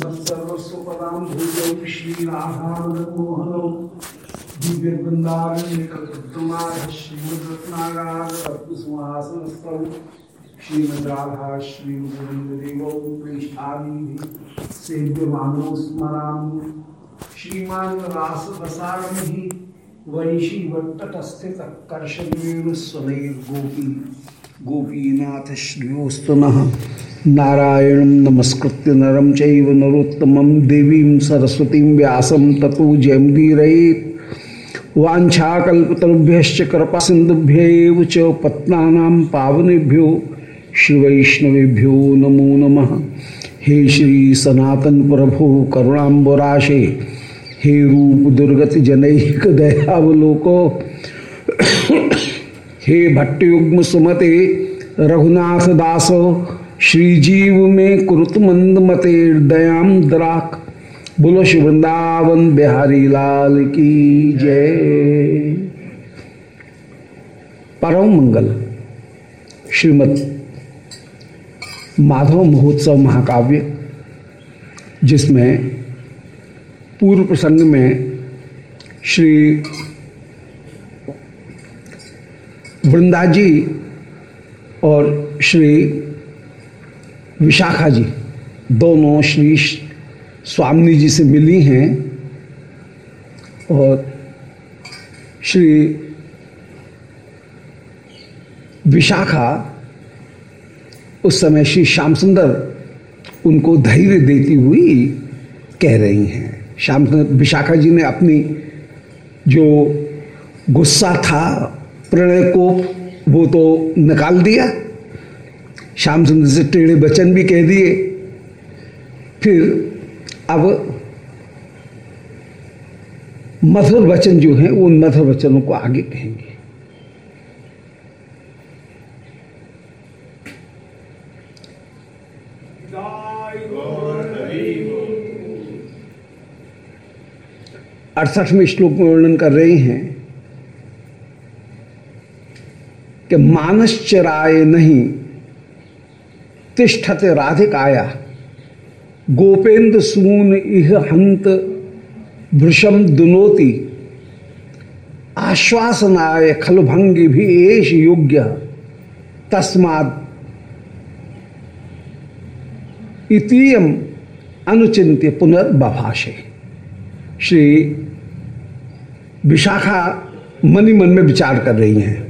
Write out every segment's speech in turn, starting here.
मत्सर्वस्वपदां भूयं श्रीराधामोहनौ दिव्यवृन्दारण्यकल्पद्रुमाः श्रीमद्रत्नागारत्नसिंहासनस्थौ श्रीमद्राधा श्रीगोविन्ददेवौ प्रेष्ठाभिः सेव्यमानौ स्मरामि श्रीमान् रासरसारमिः वंशीवट्टतस्थितः कर्षणेन स्वनैर्गोपी नारायणं नमस्कृत्य नरम चैव नरोत्तमं देवीं सरस्वतीं व्यासं ततो जयमुदीरयेत् वाञ्छाकल्पतरुभ्यश्च कृपासिन्धुभ्यैव च पत्नानां पावनेभ्यो श्रीवैष्णवेभ्यो नमो नमः। हे श्री सनातन प्रभु करुणाम्बराशे, हे रूप दुर्गति जनैक दयावलोको, हे भट्टयुग्म सुमते रघुनाथ दास श्रीजीव में कुरुत मंद मते दयाम द्राक। बोलो श्री वृंदावन बिहारी लाल की जय। परम मंगल। श्रीमद माधव महोत्सव महाकाव्य, जिसमें पूर्व प्रसंग में श्री वृंदा जी और श्री विशाखा जी, दोनों श्री स्वामी जी से मिली हैं और श्री विशाखा उस समय श्री श्याम सुंदर उनको धैर्य देती हुई कह रही हैं। श्याम सुंदर विशाखा जी ने अपनी जो गुस्सा था, प्रणय को वो तो निकाल दिया। श्याम सुंदर से टेढ़े वचन भी कह दिए। फिर अब मधुर वचन जो हैं, उन मधुर वचनों को आगे कहेंगे। अड़सठवें श्लोक में वर्णन कर रहे हैं कि मानश्चराय नहीं तिष्ठते राधिकाया। गोपेन्द्र सून इह हंत भृशम दुनोति। आश्वासनाय खलभंगी भी एश योग्य। तस्माद इतीयम अनुचिंत्य पुनर्बभाषे। श्री विशाखा मनी मन में विचार कर रही हैं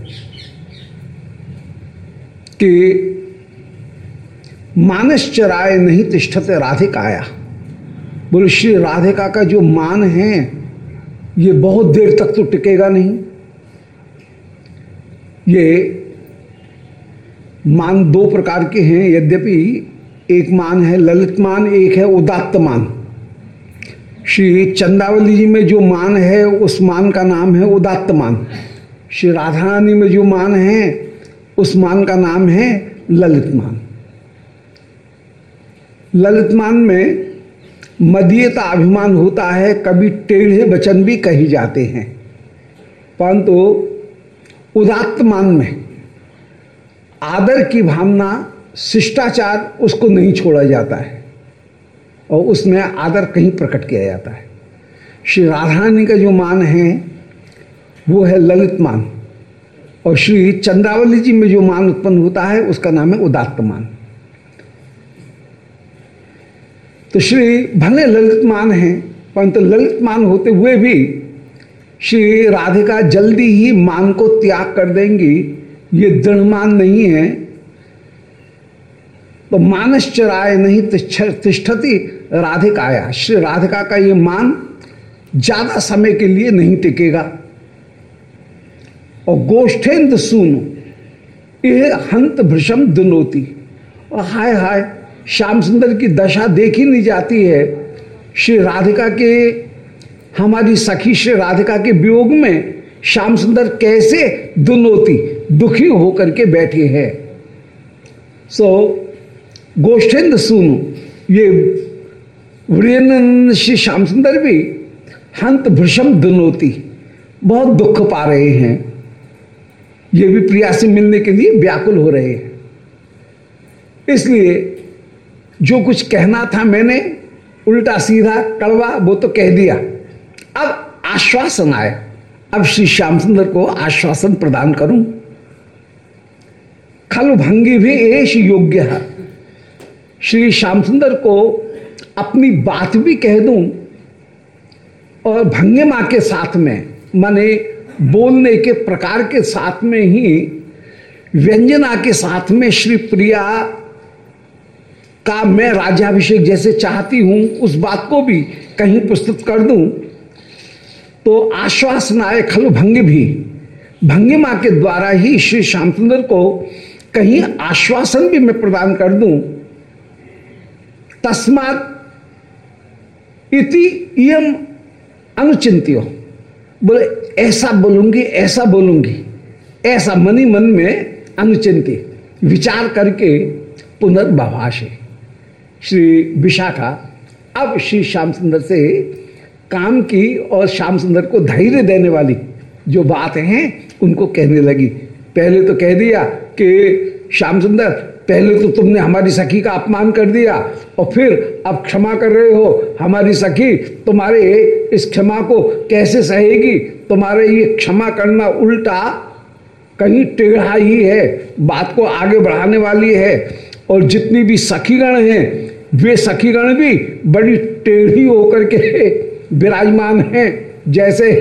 कि मानश्चराय नहीं तिष्ठते राधिकाया। बोले, श्री राधिका का जो मान है, ये बहुत देर तक तो टिकेगा नहीं। ये मान दो प्रकार के हैं, यद्यपि एक मान है ललित मान, एक है उदात्त मान। श्री चंदावली जी में जो मान है, उस मान का नाम है उदात्त मान। श्री राधा रानी में जो मान है, उस मान का नाम है ललित मान। ललित मान में मदीयता अभिमान होता है, कभी टेढ़े वचन भी कही जाते हैं। परंतु उदात्त मान में आदर की भावना, शिष्टाचार उसको नहीं छोड़ा जाता है और उसमें आदर कहीं प्रकट किया जाता है। श्री राधारानी का जो मान है, वो है ललित मान और श्री चंद्रावली जी में जो मान उत्पन्न होता है, उसका नाम है उदात्त मान तो श्री भले ललित मान है, परंतु ललित मान होते हुए भी श्री राधिका जल्दी ही मान को त्याग कर देंगी। ये दृढ़ मान नहीं है। तो मानश्चराय नहीं तिष्ठती राधिकाया। श्री राधिका का ये मान ज़्यादा समय के लिए नहीं टिकेगा। और गोष्ठेन्द्र सुन, ये हंत भृषम दुनोती। और हाय हाय श्याम सुंदर की दशा देखी नहीं जाती है। श्री राधिका के, हमारी सखी श्री राधिका के वियोग में श्याम सुंदर कैसे दुनोती दुखी होकर के बैठे हैं। सो गोष्ठेन्द्र सुनो, ये वीरेंद्र श्री श्याम सुंदर भी हंत भृषम दुनोती बहुत दुख पा रहे हैं। ये भी प्रिया से मिलने के लिए व्याकुल हो रहे हैं। इसलिए जो कुछ कहना था मैंने, उल्टा सीधा कड़वा, वो तो कह दिया। अब आश्वासन आए। अब श्री श्याम सुंदर को आश्वासन प्रदान करूँ। खल भंगी भी एश योग्य है। श्री श्याम सुंदर को अपनी बात भी कह दूँ और भंगे माँ के साथ में, माने बोलने के प्रकार के साथ में ही, व्यंजना के साथ में श्री प्रिया का मैं राज्याभिषेक जैसे चाहती हूँ, उस बात को भी कहीं प्रस्तुत कर दूँ तो आश्वासन खलु भंग भी। भंगिमा के द्वारा ही श्री श्याम सुंदर को कहीं आश्वासन भी मैं प्रदान कर दूँ। तस्मात इति यम अनुचिंत्यो बोले, ऐसा बोलूँगी ऐसा बोलूँगी, ऐसा मनी मन में अनुचिंती विचार करके पुनर्भवाश है श्री विशाखा। अब श्री श्याम सुंदर से काम की और श्याम सुंदर को धैर्य देने वाली जो बात है, उनको कहने लगी। पहले तो कह दिया कि श्याम सुंदर पहले तो तुमने हमारी सखी का अपमान कर दिया और फिर अब क्षमा कर रहे हो। हमारी सखी तुम्हारे इस क्षमा को कैसे सहेगी? तुम्हारे ये क्षमा करना उल्टा कहीं टेढ़ा ही है। बात को आगे बढ़ाने वाली है और जितनी भी सखीगण हैं वे सखीगण भी बड़ी टेढ़ी होकर के विराजमान हैं। जैसे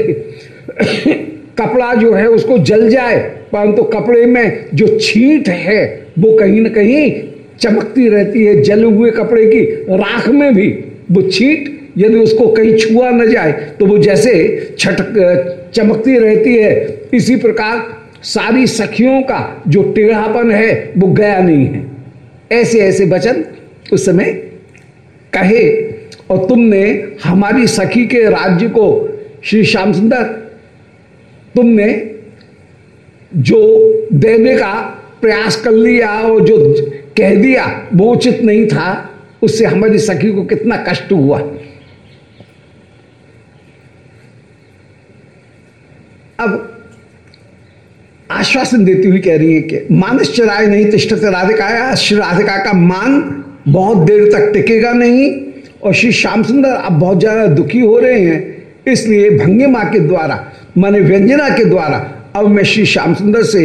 कपड़ा जो है उसको जल जाए, परंतु कपड़े में जो छींट है, वो कहीं ना कहीं चमकती रहती है जले हुए कपड़े की राख में भी। वो छींट, यदि उसको कहीं छुआ न जाए तो वो जैसे छटक, चमकती रहती है। इसी प्रकार सारी सखियों का जो टेढ़ापन है, वो गया नहीं है। ऐसे ऐसे वचन उस समय कहे और तुमने हमारी सखी के राज्य को श्री श्याम सुंदर, तुमने जो देने का प्रयास कर लिया और जो कह दिया, वो उचित नहीं था। उससे हमारी सखी को कितना कष्ट हुआ। अब आश्वासन देती हुई कह रही है कि मानस चराय नहीं, तिष्ठते राधिका श्री राधिका का मान बहुत देर तक टिकेगा नहीं और श्री श्याम सुंदर अब बहुत ज़्यादा दुखी हो रहे हैं, इसलिए भंगे माँ के द्वारा, माने व्यंजना के द्वारा, अब मैं श्री श्याम सुंदर से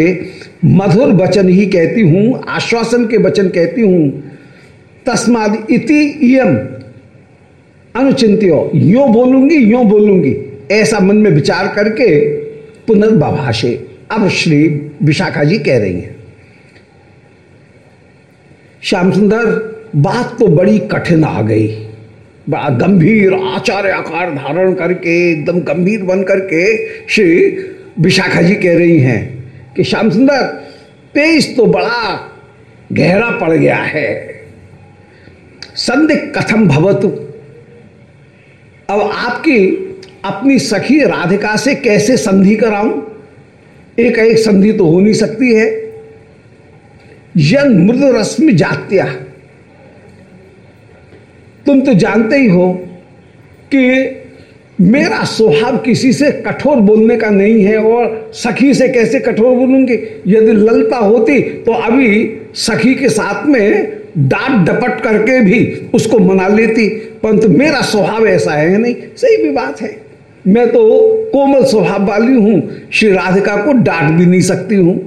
मधुर वचन ही कहती हूँ, आश्वासन के वचन कहती हूँ, तस्माद इति यम अनुचिंत्यो यो बोलूँगी यो बोलूँगी, ऐसा मन में विचार करके पुनर्भाषे अब श्री विशाखा जी कह रही हैं। श्याम सुंदर बात तो बड़ी कठिन आ गई। बड़ा गंभीर आचार्य आकार धारण करके, एकदम गंभीर बन करके श्री विशाखा जी कह रही हैं कि, श्याम सुंदर, पेश तो बड़ा गहरा पड़ गया है। संदिक कथम भवतु। अब आपकी अपनी सखी राधिका से कैसे संधि कराऊं? एक एक संधि तो हो नहीं सकती है। यन मृद रश्मि जात्या। तुम तो जानते ही हो कि मेरा स्वभाव किसी से कठोर बोलने का नहीं है और सखी से कैसे कठोर बोलूँगी? यदि ललता होती तो अभी सखी के साथ में डांट डपट करके भी उसको मना लेती। परंतु मेरा स्वभाव ऐसा है नहीं। सही भी बात है। मैं तो कोमल स्वभाव वाली हूँ। श्री राधिका को डांट भी नहीं सकती हूँ।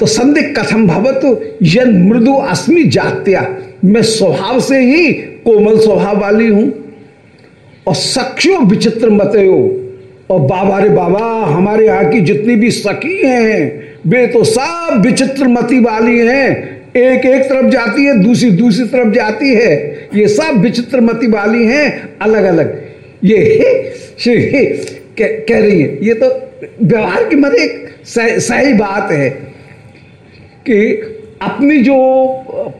तो संदिग्ध कथम भवत यन मृदु अस्मि जात्या। मैं स्वभाव से ही कोमल स्वभाव वाली हूँ, और सख्यो विचित्र मतयो और बाबा रे बाबा, हमारे यहाँ की जितनी भी सखी हैं, वे तो सब विचित्र मती वाली हैं। एक एक तरफ़ जाती है, दूसरी दूसरी तरफ़ जाती है। ये सब विचित्र मती वाली हैं अलग अलग ये श्री कह रही है, ये तो व्यवहार की मत एक सही बात है कि अपनी जो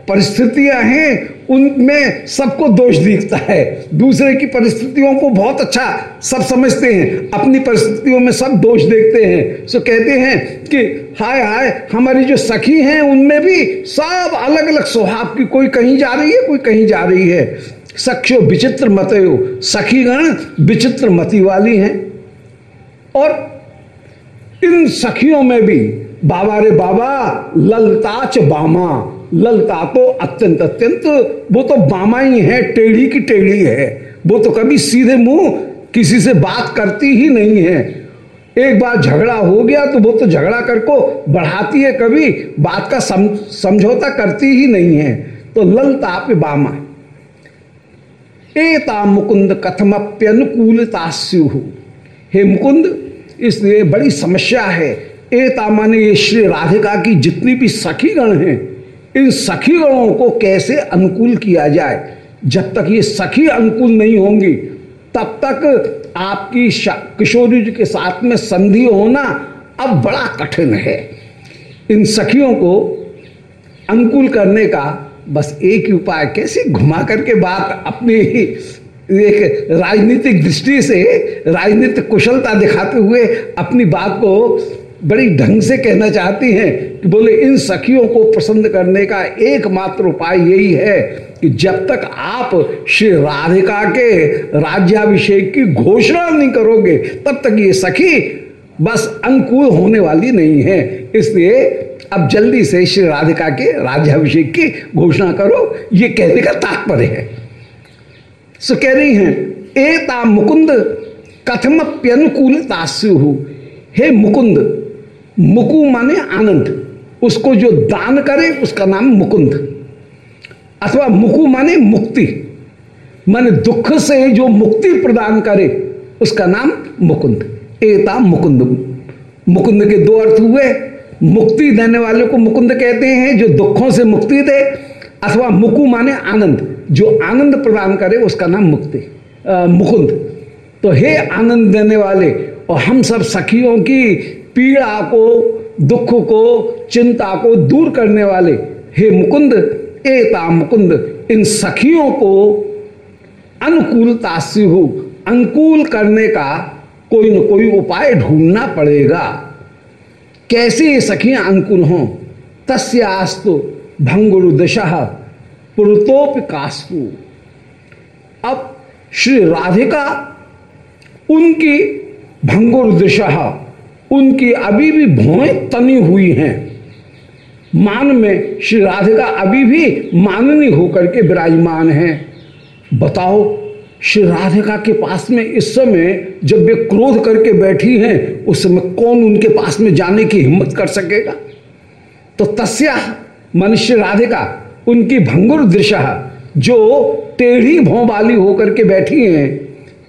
परिस्थितियाँ हैं उनमें सबको दोष दिखता है। दूसरे की परिस्थितियों को बहुत अच्छा सब समझते हैं, अपनी परिस्थितियों में सब दोष देखते हैं। सो कहते हैं कि, हाय हाय, हमारी जो सखी हैं, उनमें भी सब अलग अलग स्वभाव की, कोई कहीं जा रही है, कोई कहीं जा रही है। सख्यो, विचित्र मतयो सखीगण विचित्र मती वाली हैं। और इन सखियों में भी बाबा रे बाबा ललताच बामा ललता तो अत्यंत अत्यंत। वो तो बामा ही है टेढ़ी की टेढ़ी है। वो तो कभी सीधे मुँह किसी से बात करती ही नहीं है। एक बार झगड़ा हो गया तो वो तो झगड़ा कर को बढ़ाती है कभी बात का सम, समझौता करती ही नहीं है। तो ललता पे बामा एता मुकुंद कथमप्यनुकूलता हे मुकुंद इसलिए बड़ी समस्या है। एता माने ये श्री राधिका की जितनी भी सखी गण हैं इन सखी गणों को कैसे अनुकूल किया जाए? जब तक ये सखी अनुकूल नहीं होंगी, तब तक आपकी किशोरी जी के साथ में संधि होना अब बड़ा कठिन है। इन सखियों को अनुकूल करने का बस एक ही उपाय, कैसे घुमा करके बात अपनी एक राजनीतिक दृष्टि से, राजनीतिक कुशलता दिखाते हुए अपनी बात को बड़ी ढंग से कहना चाहती हैं कि बोले, इन सखियों को पसंद करने का एकमात्र उपाय यही है कि जब तक आप श्री राधिका के राज्याभिषेक की घोषणा नहीं करोगे, तब तक ये सखी बस अनुकूल होने वाली नहीं है। इसलिए अब जल्दी से श्री राधिका के राज्याभिषेक की घोषणा करो। ये कहने का तात्पर्य है। सो कह रही हैं, एता मुकुंद कथम कथमप्यनुकूलता हे मुकुंद मुकु माने आनंद। उसको जो दान करे, उसका नाम मुकुंद। अथवा मुकु माने मुक्ति। माने दुख से जो मुक्ति प्रदान करे, उसका नाम मुकुंद। एता मुकुंद। मुकुंद के दो अर्थ हुए। मुक्ति देने वाले को मुकुंद कहते हैं, जो दुखों से मुक्ति दे, अथवा मुकु माने आनंद। जो आनंद प्रदान करे, उसका नाम मुक्ति। मुकुंद। तो हे आनंद देने वाले, और हम सब सखियों की पीड़ा को, दुख को, चिंता को दूर करने वाले हे मुकुंद, एता मुकुंद, इन सखियों को अनुकूलता से हो, अनुकूल करने का कोई न कोई उपाय ढूंढना पड़ेगा। कैसे ये सखियाँ अनुकूल हों? तस्यास्तु भंगुरु दशा पुरतोप कास्तु अब श्री राधिका, उनकी भंगुर दिशा उनकी अभी भी भौएँ तनी हुई हैं। मान में श्री राधिका अभी भी माननी होकर के विराजमान है। बताओ, श्री राधिका के पास में इस समय जब वे क्रोध करके बैठी हैं, उस समय कौन उनके पास में जाने की हिम्मत कर सकेगा? तो तस्या मनुष्य राधिका, उनकी भंगुर दिशा, जो टेढ़ी भों वाली होकर के बैठी हैं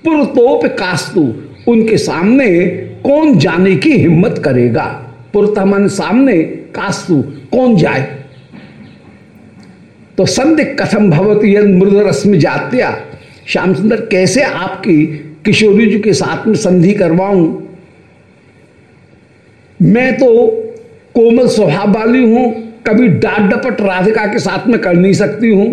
पुरतोप कास्तु उनके सामने कौन जाने की हिम्मत करेगा? पुरतमन सामने कास्तु, कौन जाए? तो संधि कथम भवती मृद रश्मि जात्या। श्याम सुंदर, कैसे आपकी किशोरी जी के साथ में संधि करवाऊं? मैं तो कोमल स्वभाव वाली हूँ, कभी डाट डपट राधिका के साथ में कर नहीं सकती हूँ।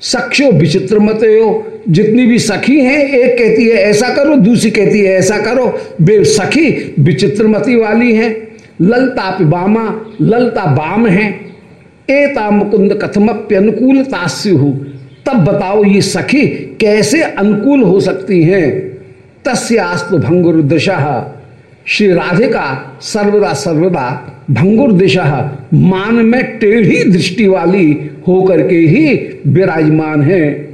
सख्यो विचित्र मत हो जितनी भी सखी हैं, एक कहती है, ऐसा करो, दूसरी कहती है, ऐसा करो। बे सखी विचित्रमती वाली हैं। ललता पिबामा, ललता बाम है। एता मुकुंद कथमप्यनुकूलता हो। तब बताओ ये सखी कैसे अनुकूल हो सकती हैं? तस्यास्तु भंगुर दिशा श्री राधिका सर्वदा सर्वदा भंगुर दिशा मान में टेढ़ी दृष्टि वाली होकर के ही विराजमान है।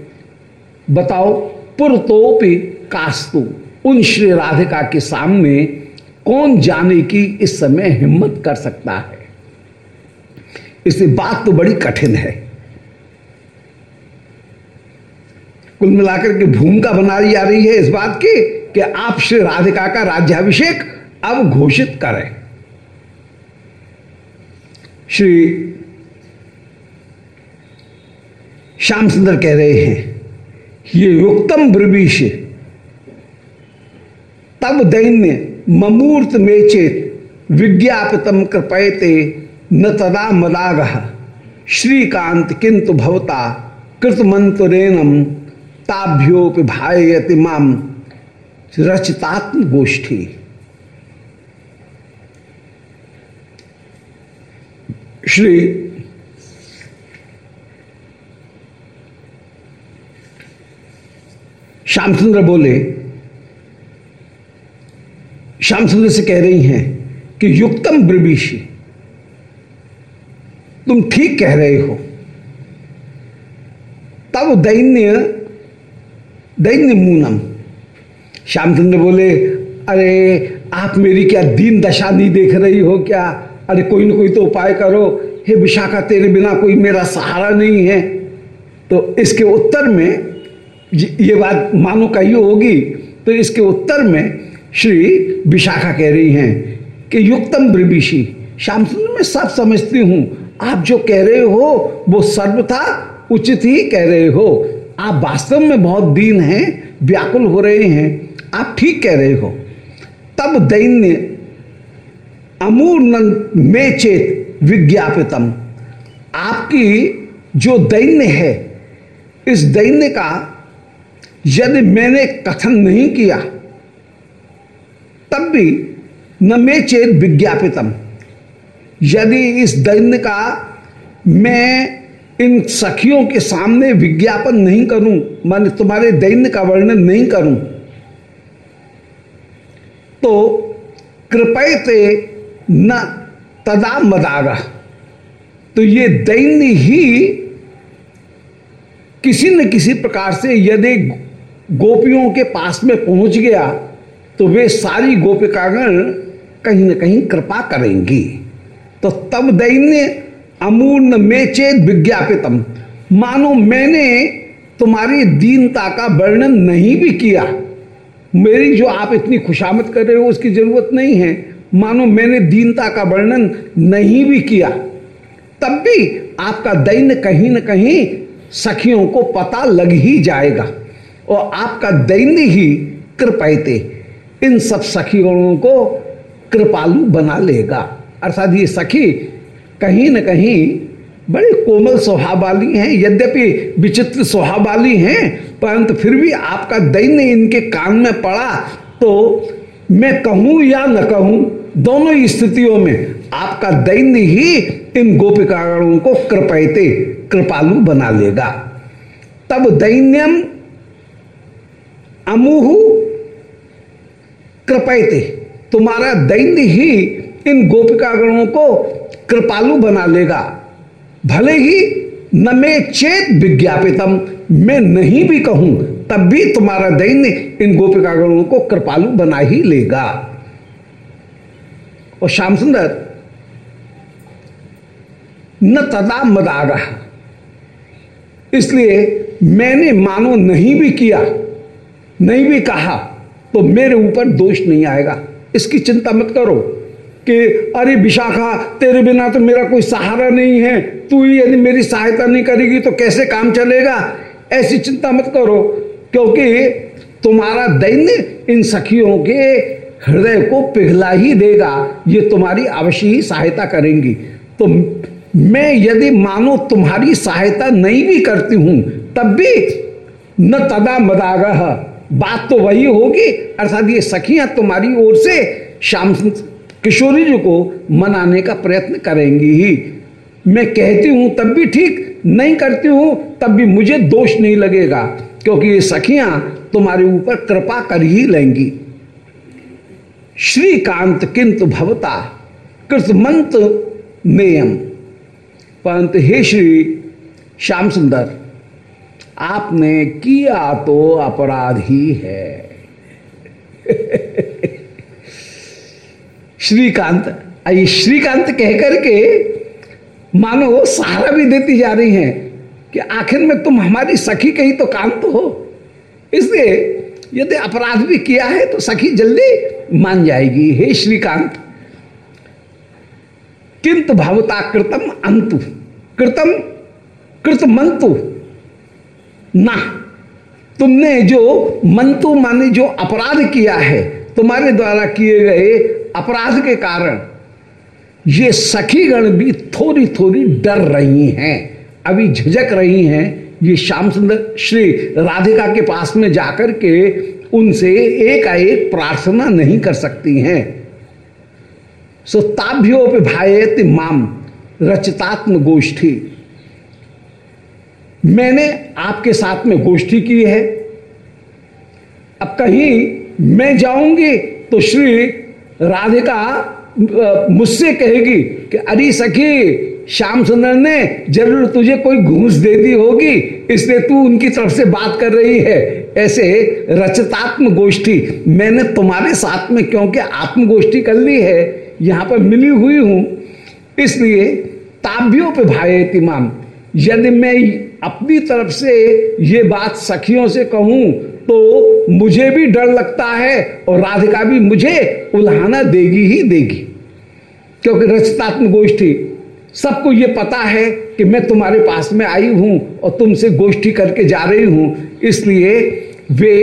बताओ, पुरतोपि कास्तु। उन श्री राधिका के सामने कौन जाने की इस समय हिम्मत कर सकता है? इसलिए बात तो बड़ी कठिन है। कुल मिलाकर के भूमिका बनाई जा रही है इस बात की कि आप श्री राधिका का राज्याभिषेक अब घोषित करें। श्री श्याम सुंदर कह रहे हैं ये युक्तम ब्रवीश तब दैन्य ममूर्त में चेत विज्ञापितम कृपयते न तदा मदाग। श्रीकांत किंतु भवता कृतमंत्रेणम भायति माम रचितात्म गोष्ठी श्री श्यामचंद्र बोले श्याम सुंदर से कह रही हैं कि युक्तम ब्रवीशी तुम ठीक कह रहे हो। तब दैन्य दैन्य मूनम। श्यामचंद्र बोले, अरे, आप मेरी क्या दीन दशा नहीं देख रही हो क्या? अरे, कोई ना कोई तो उपाय करो। हे विशाखा, तेरे बिना कोई मेरा सहारा नहीं है। तो इसके उत्तर में ये बात मानो कही होगी तो इसके उत्तर में श्री विशाखा कह रही हैं कि युक्तम ब्रिबिशी श्याम सुंदर मैं सब समझती हूँ, आप जो कह रहे हो, वो सर्वथा उचित ही कह रहे हो। आप वास्तव में बहुत दीन हैं, व्याकुल हो रहे हैं, आप ठीक कह रहे हो। तब दैन्य अमूर्ण में चेत विज्ञापितम। आपकी जो दैन्य है, इस दैन्य का यदि मैंने कथन नहीं किया, तब भी न मे चेत विज्ञापितम। यदि इस दैन्य का मैं इन सखियों के सामने विज्ञापन नहीं करूँ, मान तुम्हारे दैन्य का वर्णन नहीं करूँ तो कृपयते न तदा मदागा तो ये दैन्य ही किसी न किसी प्रकार से यदि गोपियों के पास में पहुँच गया तो वे सारी गोपिकागण कहीं न कहीं कृपा करेंगी। तो तब दैन्य अमूर्ण में चेत विज्ञापितम। मानो मैंने तुम्हारी दीनता का वर्णन नहीं भी किया। मेरी जो आप इतनी खुशामद कर रहे हो, उसकी ज़रूरत नहीं है। मानो मैंने दीनता का वर्णन नहीं भी किया। तब भी आपका दैन्य कहीं न कहीं सखियों को पता लग ही जाएगा। और आपका दैन्य ही कृपयते इन सब सखीगणों को कृपालु बना लेगा। अर्थात ये सखी कहीं न कहीं बड़े कोमल स्वभाव वाली हैं, यद्यपि विचित्र स्वभाव वाली हैं, परंतु फिर भी आपका दैन्य इनके कान में पड़ा तो मैं कहूँ या न कहूँ, दोनों स्थितियों में आपका दैन्य ही इन गोपिकागणों को कृपयते कृपालु बना लेगा। तब दैन्यम अमुहु कृपयते। तुम्हारा दैन्य ही इन गोपिकागणों को कृपालु बना लेगा। भले ही न मैं चेत विज्ञापितम, मैं नहीं भी कहूँ, तब भी तुम्हारा दैन्य इन गोपिकागणों को कृपालु बना ही लेगा। और श्याम सुंदर, न तदा मदागा। इसलिए मैंने मानो नहीं भी किया नहीं भी कहा तो मेरे ऊपर दोष नहीं आएगा। इसकी चिंता मत करो कि, अरे विशाखा, तेरे बिना तो मेरा कोई सहारा नहीं है। तू ही यदि मेरी सहायता नहीं करेगी तो कैसे काम चलेगा? ऐसी चिंता मत करो, क्योंकि तुम्हारा दैन्य इन सखियों के हृदय को पिघला ही देगा। ये तुम्हारी अवश्य ही सहायता करेंगी। तो मैं यदि मानो तुम्हारी सहायता नहीं भी करती हूँ, तब भी न तदा मदागह। बात तो वही होगी। अर्थात ये सखियाँ तुम्हारी ओर से श्याम किशोरी जी को मनाने का प्रयत्न करेंगी ही। मैं कहती हूँ, तब भी ठीक, नहीं करती हूँ, तब भी मुझे दोष नहीं लगेगा, क्योंकि ये सखियाँ तुम्हारे ऊपर कृपा कर ही लेंगी। श्रीकांत किंतु भवता कृतमंत नेयम। परंतु हे श्री श्याम सुंदर आपने किया तो अपराध ही है। श्रीकांत आई श्रीकांत कह करके मानो सहारा भी देती जा रही हैं कि आखिर में तुम हमारी सखी कही तो कांत हो। इसलिए यदि अपराध भी किया है तो सखी जल्दी मान जाएगी। हे श्रीकांत, किंतु भवता कृतम अंतु, कृतम कृत मंतु ना, तुमने जो मंतु माने जो अपराध किया है, तुम्हारे द्वारा किए गए अपराध के कारण, ये सखीगण भी थोड़ी थोड़ी डर रही हैं, अभी झिझक रही हैं, ये श्याम सुंदर श्री राधिका के पास में जाकर के उनसे एक एक प्रार्थना नहीं कर सकती हैं। सो ताभ्योप भाएत माम रचितात्म गोष्ठी मैंने आपके साथ में गोष्ठी की है। अब कहीं मैं जाऊँगी तो श्री राधिका मुझसे कहेगी कि, अरे सखी, श्याम सुंदर ने ज़रूर तुझे कोई घूस दे दी होगी, इसलिए तू उनकी तरफ़ से बात कर रही है। ऐसे रचतात्म गोष्ठी। मैंने तुम्हारे साथ में क्योंकि आत्म गोष्ठी कर ली है, यहाँ पर मिली हुई हूँ। इसलिए ताभ्यों पे भाई तिमाम यदि मैं अपनी तरफ़ से ये बात सखियों से कहूँ तो मुझे भी डर लगता है और राधिका भी मुझे उल्हाना देगी ही देगी। क्योंकि रचतात्म गोष्ठी, सबको ये पता है कि मैं तुम्हारे पास में आई हूँ और तुमसे गोष्ठी करके जा रही हूँ। इसलिए वे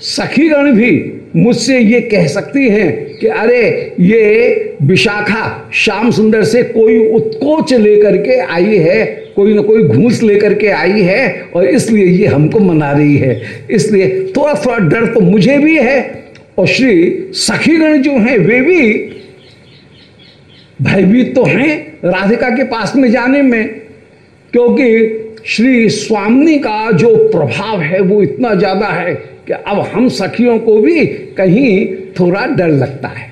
सखीगण भी मुझसे ये कह सकती हैं कि अरे, ये विशाखा श्याम सुंदर से कोई उत्कोच लेकर के आई है कोई ना कोई घूस लेकर के आई है और इसलिए ये हमको मना रही है। इसलिए थोड़ा थोड़ा डर तो मुझे भी है और श्री सखीगण जो हैं, वे भी भयभीत तो हैं राधिका के पास में जाने में, क्योंकि श्री स्वामी का जो प्रभाव है वो इतना ज़्यादा है कि अब हम सखियों को भी कहीं थोड़ा डर लगता है।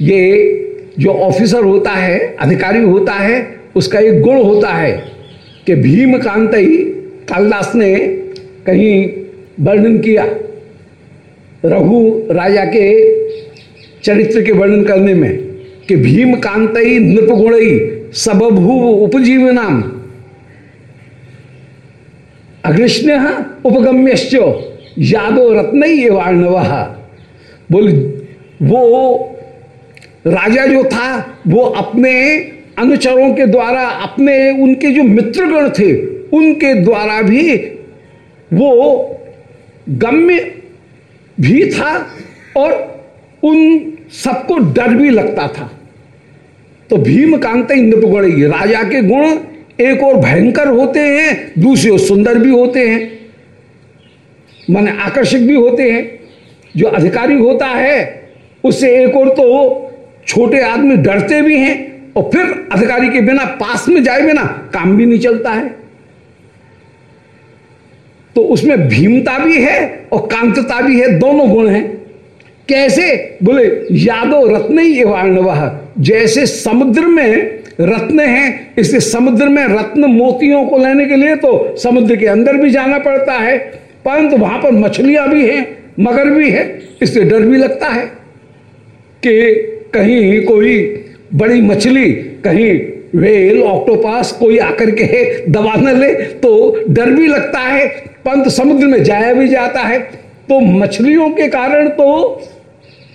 ये जो ऑफिसर होता है, अधिकारी होता है उसका एक गुण होता है कि भीम कांत कालिदास ने कहीं वर्णन किया रघु राजा के चरित्र के वर्णन करने में कि भीम कांत ही नृप गुण सबभू उपजीव नाम अग्रष्ण उपगम्यश्च यादव रत्न ही वाणव बोल, वो राजा जो था, वो अपने अनुचरों के द्वारा अपने उनके जो मित्रगण थे, उनके द्वारा भी वो गम्य भी था और उन सबको डर भी लगता था। तो भीम कांत इंद्रपुगण राजा के गुण एक और भयंकर होते हैं, दूसरे और सुंदर भी होते हैं, माने आकर्षक भी होते हैं। जो अधिकारी होता है, उससे एक और तो छोटे आदमी डरते भी हैं और फिर अधिकारी के बिना, पास में जाए बिना काम भी नहीं चलता है। तो उसमें भीमता भी है और कांतता भी है, दोनों गुण हैं। कैसे? बोले, यादव रत्न ही वाणव जैसे समुद्र में रत्न हैं, इसलिए समुद्र में रत्न मोतियों को लेने के लिए तो समुद्र के अंदर भी जाना पड़ता है, परंतु वहाँ पर मछलियाँ भी हैं, मगर भी है इससे डर भी लगता है कि कहीं कोई बड़ी मछली, कहीं वेल ऑक्टोपास कोई आकर के दबा न ले तो डर भी लगता है परंतु समुद्र में जाया भी जाता है। तो मछलियों के कारण तो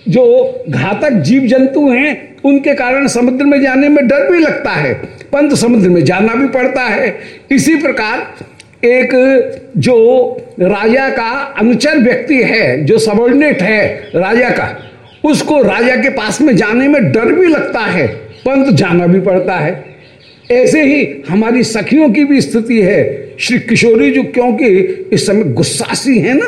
जो घातक जीव जंतु हैं, उनके कारण समुद्र में जाने में डर भी लगता है परंतु समुद्र में जाना भी पड़ता है। इसी प्रकार एक जो राजा का अनुचर व्यक्ति है, जो सबॉर्डिनेट है राजा का उसको राजा के पास में जाने में डर भी लगता है परंतु जाना भी पड़ता है। ऐसे ही हमारी सखियों की भी स्थिति है। श्री किशोरी जो, क्योंकि इस समय गुस्सासी है ना,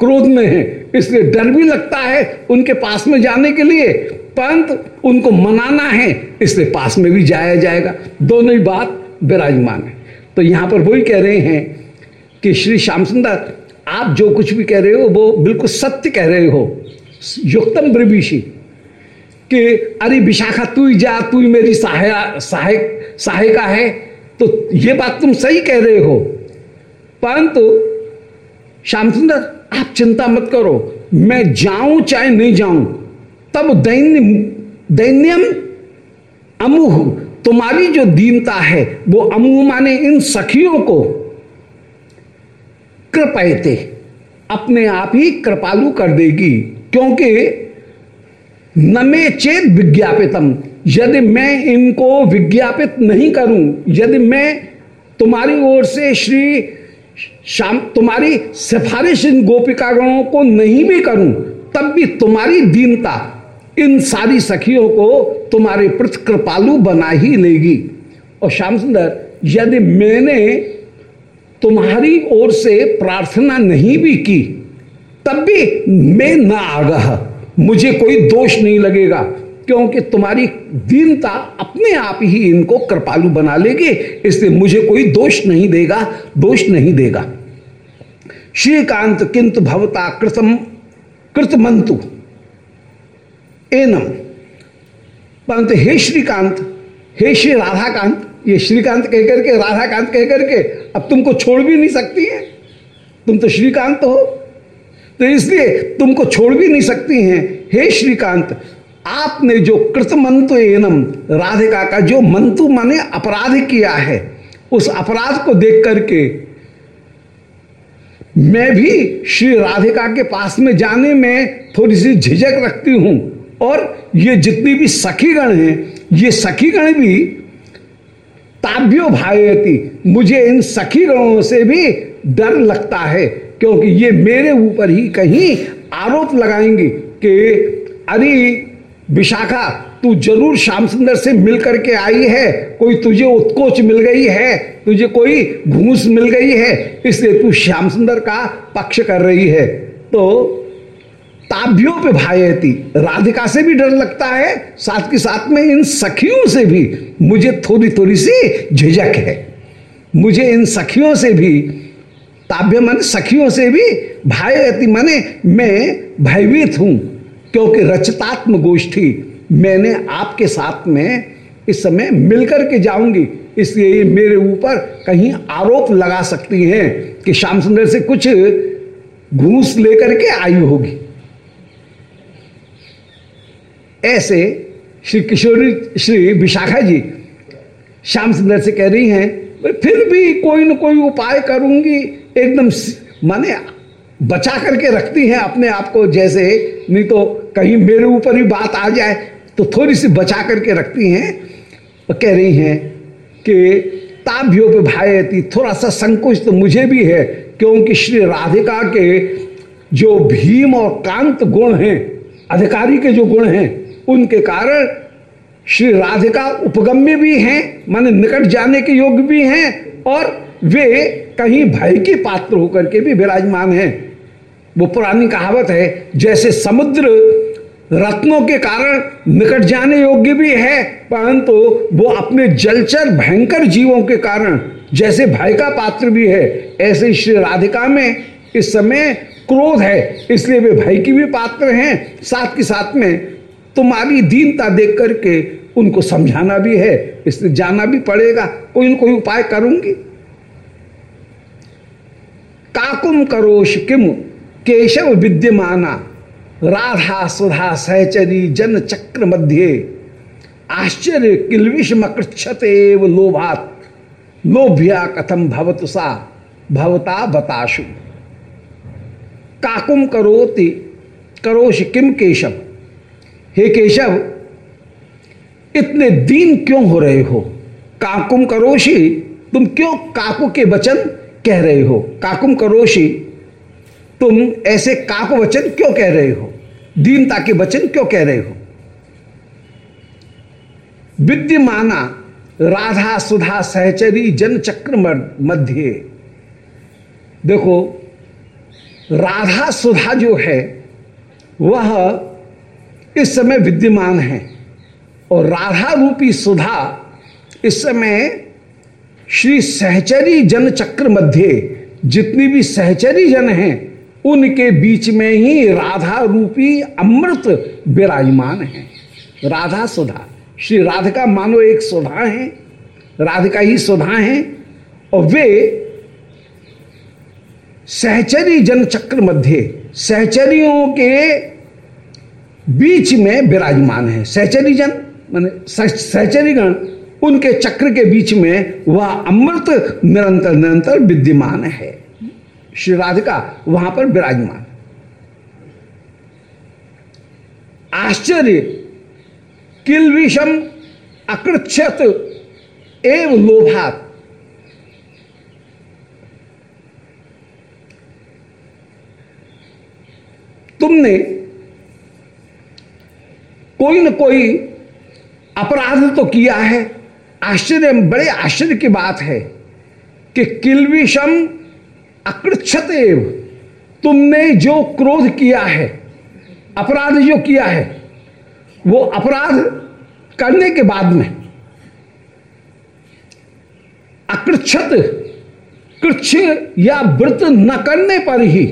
क्रोध में है, इसलिए डर भी लगता है उनके पास में जाने के लिए। परंतु उनको मनाना है, इसलिए पास में भी जाया जाएगा। दोनों ही बात विराजमान है। तो यहाँ पर वही कह रहे हैं कि श्री श्याम सुंदर आप जो कुछ भी कह रहे हो, वो बिल्कुल सत्य कह रहे हो। युक्तम ब्रविशी कि अरे विशाखा, तू जा, तू मेरी सहाया सहायक सहायिका है तो ये बात तुम सही कह रहे हो। परंतु श्याम सुंदर आप चिंता मत करो, मैं जाऊँ चाहे नहीं जाऊँ, तब दैन्य, दैन्यम अमुह, तुम्हारी जो दीनता है, वो अमुह माने इन सखियों को। कृपयते अपने आप ही कृपालु कर देगी। क्योंकि नमे चेत विज्ञापितम। यदि मैं इनको विज्ञापित नहीं करूँ, यदि मैं तुम्हारी ओर से श्री शाम तुम्हारी सिफारिश इन गोपिकागणों को नहीं भी करूँ, तब भी तुम्हारी दीनता इन सारी सखियों को तुम्हारे प्रति कृपालु बना ही लेगी। और श्याम सुंदर, यदि मैंने तुम्हारी ओर से प्रार्थना नहीं भी की तब भी मैं ना आगह मुझे कोई दोष नहीं लगेगा, क्योंकि तुम्हारी दीनता अपने आप ही इनको कृपालु बना लेगी, इसलिए मुझे कोई दोष नहीं देगा, दोष नहीं देगा। श्रीकांत किंतु भवता कृतम, कृतमंतु। एनम। परंतु हे श्रीकांत, हे श्री राधाकांत, ये श्रीकांत कह करके राधाकांत कह करके अब तुमको छोड़ भी नहीं सकती है। तुम तो श्रीकांत हो। तो इसलिए तुमको छोड़ भी नहीं सकती हैं। हे श्रीकांत, आपने जो कृत मंतु एनम राधिका का जो मंतु माने अपराध किया है, उस अपराध को देख करके मैं भी श्री राधिका के पास में जाने में थोड़ी सी झिझक रखती हूँ। और ये जितनी भी सखीगण हैं, ये सखीगण भी ताभ्यो भायती। मुझे इन सखीगणों से भी डर लगता है। क्योंकि ये मेरे ऊपर ही कहीं आरोप लगाएँगे कि, अरे, विशाखा, तू ज़रूर श्याम सुंदर से मिल करके आई है। कोई तुझे उत्कोच मिल गई है, तुझे कोई घूस मिल गई है, इसलिए तू श्याम सुंदर का पक्ष कर रही है। तो ताभ्यों पे भाई राधिका से भी डर लगता है, साथ के साथ में इन सखियों से भी। मुझे थोड़ी थोड़ी सी झिझक है। मुझे इन सखियों से भी ताभ्य मन सखियों से भी भाई माने मैं भयभीत हूँ, क्योंकि रचतात्म गोष्ठी मैंने आपके साथ में इस समय मिलकर के जाऊँगी। इसलिए ये मेरे ऊपर कहीं आरोप लगा सकती हैं कि श्याम सुंदर से कुछ घूस लेकर के आई होगी। ऐसे श्री किशोरी, श्री विशाखा जी श्याम सुंदर से कह रही हैं, फिर भी कोई ना कोई उपाय करूँगी एकदम माने बचा करके रखती हैं अपने आप को, जैसे नहीं तो कहीं मेरे ऊपर ही बात आ जाए तो थोड़ी सी बचा करके रखती हैं। और कह रही हैं कि ताभ्यो पे भाई थोड़ा सा संकोच तो मुझे भी है, क्योंकि श्री राधिका के जो भीम और कांत गुण हैं, अधिकारी के जो गुण हैं, उनके कारण श्री राधिका उपगम्य भी हैं, माने निकट जाने के योग्य भी हैं, और वे कहीं भय के पात्र होकर के भी विराजमान हैं। वो पुरानी कहावत है, जैसे समुद्र रत्नों के कारण निकट जाने योग्य भी है, परंतु तो वो अपने जलचर भयंकर जीवों के कारण जैसे भय का पात्र भी है, ऐसे श्री राधिका में इस समय क्रोध है, इसलिए वे भय की भी पात्र हैं। साथ के साथ में तुम्हारी दीनता देख करके उनको समझाना भी है, इसलिए जाना भी पड़ेगा, कोई न कोई उपाय करूँगी। काकुम करोश किम केशव विद्यमाना, राधा सुधा सहचरी जन चक्र मध्य। आश्चर्य किलविष मकृक्षते लोभात। लोभ्या कथम भवतुसा भवता बताशु। काकुम करोति करोश किम केशव? हे केशव, इतने दीन क्यों हो रहे हो? काकुम करोशी तुम क्यों काकु के वचन कह रहे हो? काकुम करोशी तुम ऐसे काक वचन क्यों कह रहे हो? दीनता के वचन क्यों कह रहे हो? विद्यमाना राधा सुधा सहचरी जन चक्र मध्य। देखो, राधा सुधा जो है, वह इस समय विद्यमान है और राधा रूपी सुधा इस समय श्री सहचरी जन चक्र मध्य, जितनी भी सहचरी जन हैं, उनके बीच में ही राधा रूपी अमृत विराजमान है। राधा सुधा, श्री राधिका मानो एक सुधा है, राधिका ही सुधा है, और वे सहचरी जन चक्र मध्य, सहचरियों के बीच में विराजमान है। सहचरी जन, मान सहचरी गण उनके चक्र के बीच में वह अमृत निरंतर निरंतर विद्यमान है। श्री राधिका वहाँ पर विराजमान। आश्चर्य किल विषम अकृक्षत एव लोभात। तुमने कोई न कोई अपराध तो किया है? आश्चर्य, बड़े आश्चर्य की बात है कि किलविषम अकृक्षत एव तुमने जो क्रोध किया है, अपराध जो किया है, वो अपराध करने के बाद में। अकृक्षत कृच्छ या व्रत न करने पर ही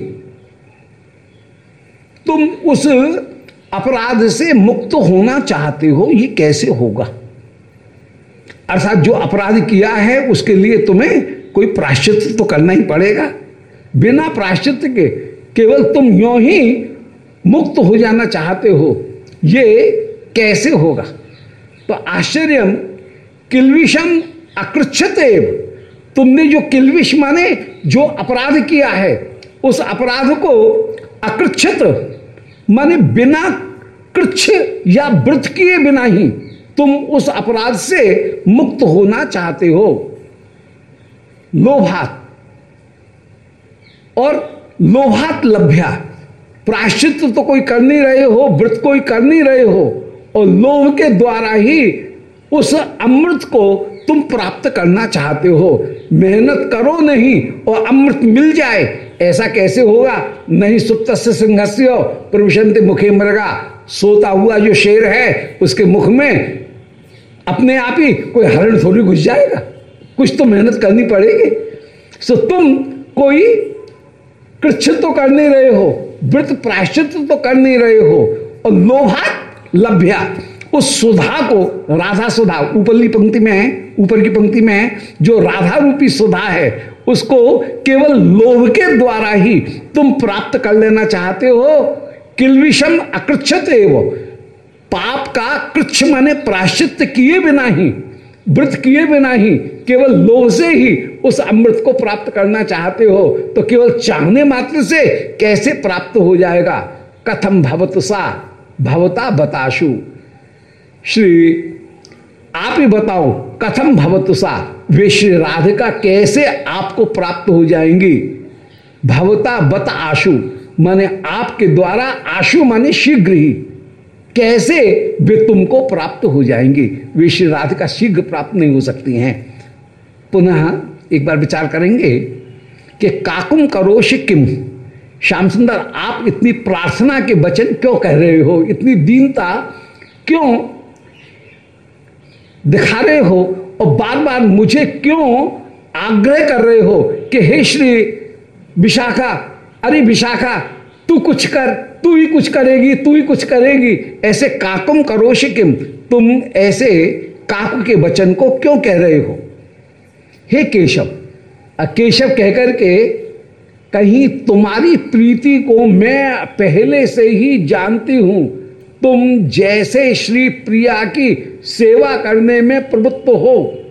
तुम उस अपराध से मुक्त होना चाहते हो, ये कैसे होगा? अर्थात जो अपराध किया है, उसके लिए तुम्हें कोई प्राश्चित तो करना ही पड़ेगा। बिना प्राश्चित के केवल तुम यो ही मुक्त हो जाना चाहते हो, ये कैसे होगा? तो आश्चर्य किलविषम अकृच्छत तुमने जो किलविश माने, जो अपराध किया है, उस अपराध को अकृच्छत, माने बिना कृच्छ या व्रत किए बिना ही तुम उस अपराध से मुक्त होना चाहते हो। लोभात। और लोभात लभ्या। प्राश्चित तो कोई कर नहीं रहे हो, व्रत कोई कर नहीं रहे हो, और लोभ के द्वारा ही उस अमृत को तुम प्राप्त करना चाहते हो। मेहनत करो नहीं, और अमृत मिल जाए, ऐसा कैसे होगा? नहीं सुप्त सिंहस्य, प्रविशंत मुखे मृगा। सोता हुआ जो शेर है, उसके मुख में अपने आप ही कोई हरण थोड़ी घुस जाएगा। कुछ तो मेहनत करनी पड़ेगी। सो तुम कोई कृच्छ तो कर नहीं रहे हो वृत प्राश्चित तो कर नहीं रहे हो, और लोभा लभ्या। उस सुधा को, राधा सुधा, ऊपरली पंक्ति में है ऊपर की पंक्ति में है जो राधा रूपी सुधा है, उसको केवल लोभ के द्वारा ही तुम प्राप्त कर लेना चाहते हो। किलविषम अकृच्छत पाप का कृच्छ माने प्राश्चित किए बिना ही व्रत किए बिना ही, केवल लोभ से ही उस अमृत को प्राप्त करना चाहते हो तो केवल चाहने मात्र से कैसे प्राप्त हो जाएगा? कथम भवत सा, भवता बताशु। श्री, आप ही बताओ, कथम भवतुषा वे श्री राधिका कैसे आपको प्राप्त हो जाएँगी? भवता बत आशु, माने आपके द्वारा आशु माने शीघ्र ही। कैसे वे तुमको प्राप्त हो जाएँगे? वे श्री राधिका शीघ्र प्राप्त नहीं हो सकती हैं। पुनः एक बार विचार करेंगे कि काकुम करोश किम? श्याम सुंदर, आप इतनी प्रार्थना के वचन क्यों कह रहे हो? इतनी दीनता क्यों दिखा रहे हो? और बार बार मुझे क्यों आग्रह कर रहे हो कि हे श्री विशाखा, अरे विशाखा तू कुछ कर, तू ही कुछ करेगी, तू ही कुछ करेगी। ऐसे काकुम करोश किम तुम ऐसे काकु के वचन को क्यों कह रहे हो? हे केशव केशव कहकर के कहीं तुम्हारी प्रीति को मैं पहले से ही जानती हूँ। तुम जैसे श्री प्रिया की सेवा करने में प्रवृत्त हो,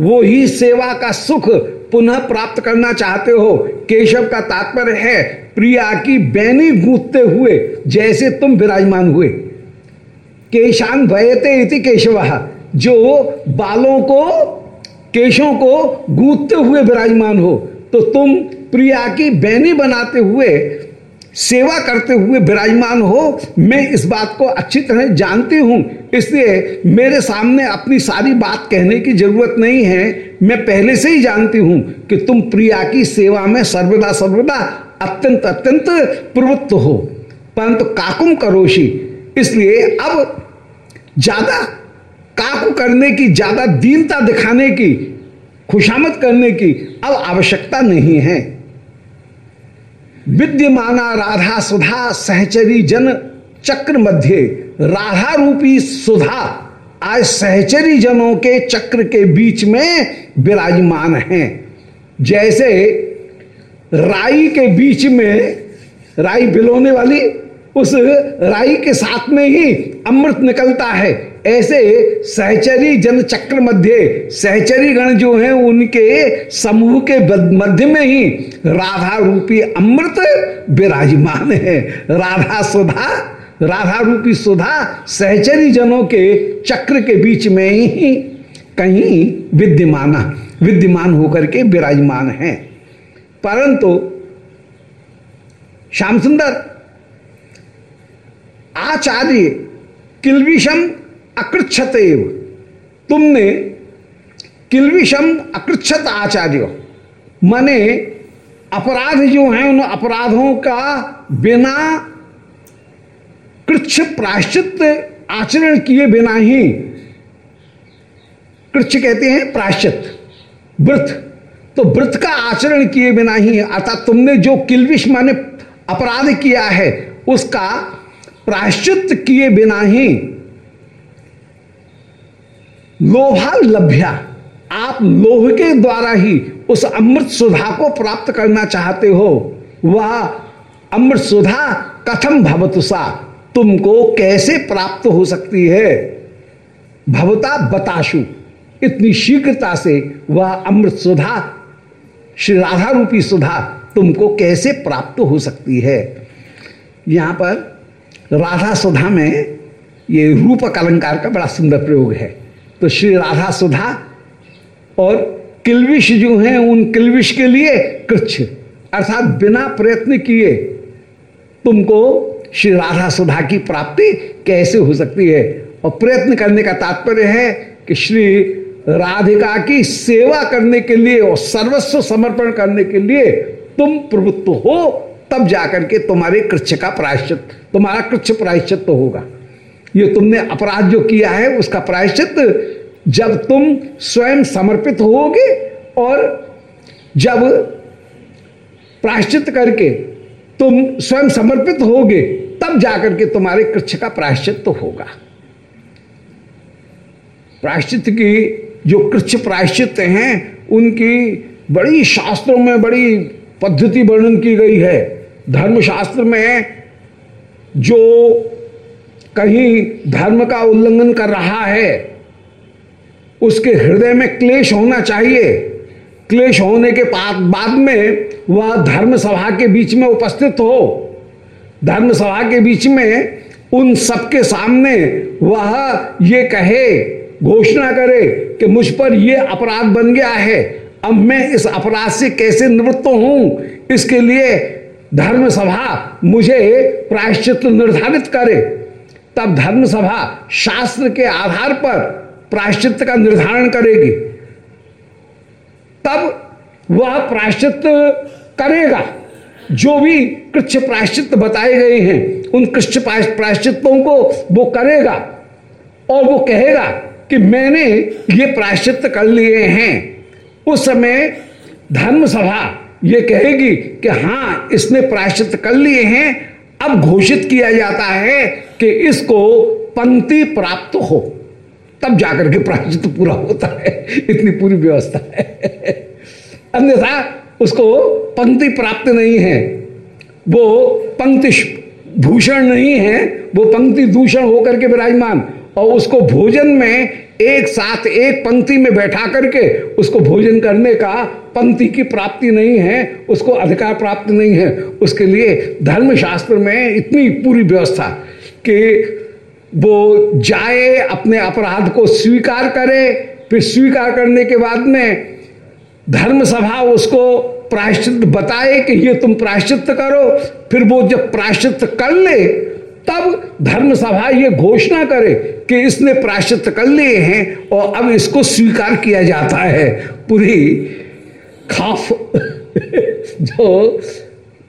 वो ही सेवा का सुख पुनः प्राप्त करना चाहते हो। केशव का तात्पर्य है प्रिया की बैनी गूंथते हुए जैसे तुम विराजमान हुए। केशान भयते इति केशव, जो बालों को, केशों को गूंथते हुए विराजमान हो तो तुम प्रिया की बैनी बनाते हुए, सेवा करते हुए विराजमान हो। मैं इस बात को अच्छी तरह जानती हूँ, इसलिए मेरे सामने अपनी सारी बात कहने की ज़रूरत नहीं है। मैं पहले से ही जानती हूँ कि तुम प्रिया की सेवा में सर्वदा सर्वदा अत्यंत अत्यंत प्रवृत्त हो। परंतु काकुम करोशी इसलिए अब ज़्यादा काकु करने की, ज़्यादा दीनता दिखाने की, खुशामद करने की अब आवश्यकता नहीं है। विद्यमाना राधा सुधा सहचरी जन चक्र मध्य, राधा रूपी सुधा आज सहचरी जनों के चक्र के बीच में विराजमान हैं। जैसे राई के बीच में राई बिलोने वाली उस राई के साथ में ही अमृत निकलता है। ऐसे सहचरी जन चक्र मध्य सहचरी गण जो हैं, उनके समूह के मध्य में ही राधा रूपी अमृत विराजमान है। राधा सुधा राधा रूपी सुधा सहचरी जनों के चक्र के बीच में ही कहीं विद्यमान विद्यमान होकर के विराजमान है। परंतु, श्याम सुंदर, आचार्य किलविषम अकृच्छत तुमने किलविषम अकृच्छत आचार्य। माने अपराध जो हैं, उन अपराधों का बिना कृच्छ प्राश्चित आचरण किए बिना ही, कृच्छ कहते हैं प्राश्चित व्रत तो व्रत का आचरण किए बिना ही, अर्थात तुमने जो किलविश माने अपराध किया है, उसका प्राश्चित किए बिना ही लोभा लभ्या आप लोह के द्वारा ही उस अमृत सुधा को प्राप्त करना चाहते हो, वह अमृत सुधा कथम भवतुषा तुमको कैसे प्राप्त हो सकती है? भवता बताशु, इतनी शीघ्रता से वह अमृत सुधा श्री राधा रूपी सुधा तुमको कैसे प्राप्त हो सकती है? यहाँ पर राधा सुधा में ये रूप अलंकार का बड़ा सुंदर प्रयोग है। तो श्री राधा सुधा और किलविश जो हैं, उन किलविश के लिए कृच्छ अर्थात बिना प्रयत्न किए तुमको श्री राधा सुधा की प्राप्ति कैसे हो सकती है? और प्रयत्न करने का तात्पर्य है कि श्री राधिका की सेवा करने के लिए और सर्वस्व समर्पण करने के लिए तुम प्रवृत्त हो, तब जाकर के तुम्हारे कृच्छ का प्रायश्चित, तुम्हारा कृच्छ प्रायश्चित तो होगा। ये तुमने अपराध जो किया है, उसका प्रायश्चित जब तुम स्वयं समर्पित होगे और जब प्रायश्चित करके तुम स्वयं समर्पित होगे, तब जाकर के तुम्हारे कृच्छ का प्रायश्चित तो होगा। प्रायश्चित की जो कृच्छ प्रायश्चित हैं, उनकी बड़ी शास्त्रों में बड़ी पद्धति वर्णन की गई है। धर्मशास्त्र में जो कहीं धर्म का उल्लंघन कर रहा है, उसके हृदय में क्लेश होना चाहिए। क्लेश होने के बाद में वह धर्म सभा के बीच में उपस्थित हो। धर्म सभा के बीच में उन सबके सामने वह ये कहे घोषणा करे कि मुझ पर यह अपराध बन गया है। अब मैं इस अपराध से कैसे निवृत्त हूँ? इसके लिए धर्म सभा मुझे प्रायश्चित निर्धारित करे। तब धर्म सभा शास्त्र के आधार पर प्रायश्चित का निर्धारण करेगी। तब वह प्रायश्चित करेगा। जो भी कृष्ण प्रायश्चित बताए गए हैं, उन कृष्ण प्रायश्चितों को वो करेगा और वो कहेगा कि मैंने ये प्रायश्चित कर लिए हैं। उस समय धर्म सभा ये कहेगी कि हाँ इसने प्रायश्चित कर लिए हैं। अब घोषित किया जाता है कि इसको पंक्ति प्राप्त हो। तब जाकर के प्रायश्चित पूरा होता है। इतनी पूरी व्यवस्था है। अन्यथा उसको पंक्ति प्राप्त नहीं है। वो पंक्ति भूषण नहीं है। वो पंक्ति दूषण होकर के विराजमान। और उसको भोजन में एक साथ एक पंक्ति में बैठा करके उसको भोजन करने का पंक्ति की प्राप्ति नहीं है, उसको अधिकार प्राप्त नहीं है। उसके लिए धर्मशास्त्र में इतनी पूरी व्यवस्था कि वो जाए, अपने अपराध को स्वीकार करे। फिर स्वीकार करने के बाद में धर्म सभा उसको प्रायश्चित बताए कि ये तुम प्रायश्चित करो। फिर वो जब प्रायश्चित कर ले तब धर्म सभा ये घोषणा करे कि इसने प्रायश्चित कर लिए हैं और अब इसको स्वीकार किया जाता है। पूरी खाफ जो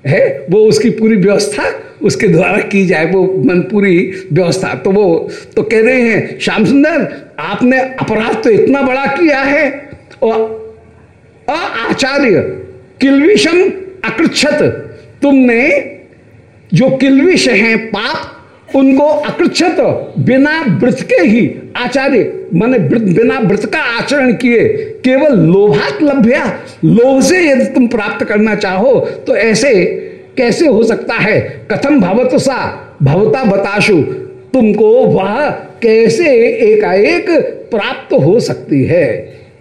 है, वो उसकी पूरी व्यवस्था उसके द्वारा की जाए, वो मन पूरी व्यवस्था। तो वो तो कह रहे हैं, श्याम सुंदर, आपने अपराध तो इतना बड़ा किया है और आचार्य किलविषम अकृक्षत तुमने जो किलविष हैं पाप, उनको अकृक्षत बिना व्रत के ही आचार्य, माने बिना व्रत का आचरण किए, केवल लोभात लभ्या लोभ से यदि तुम प्राप्त करना चाहो तो ऐसे कैसे हो सकता है? कथम भवत सा? भवता बताशु। तुमको वह कैसे एकाएक प्राप्त हो सकती है?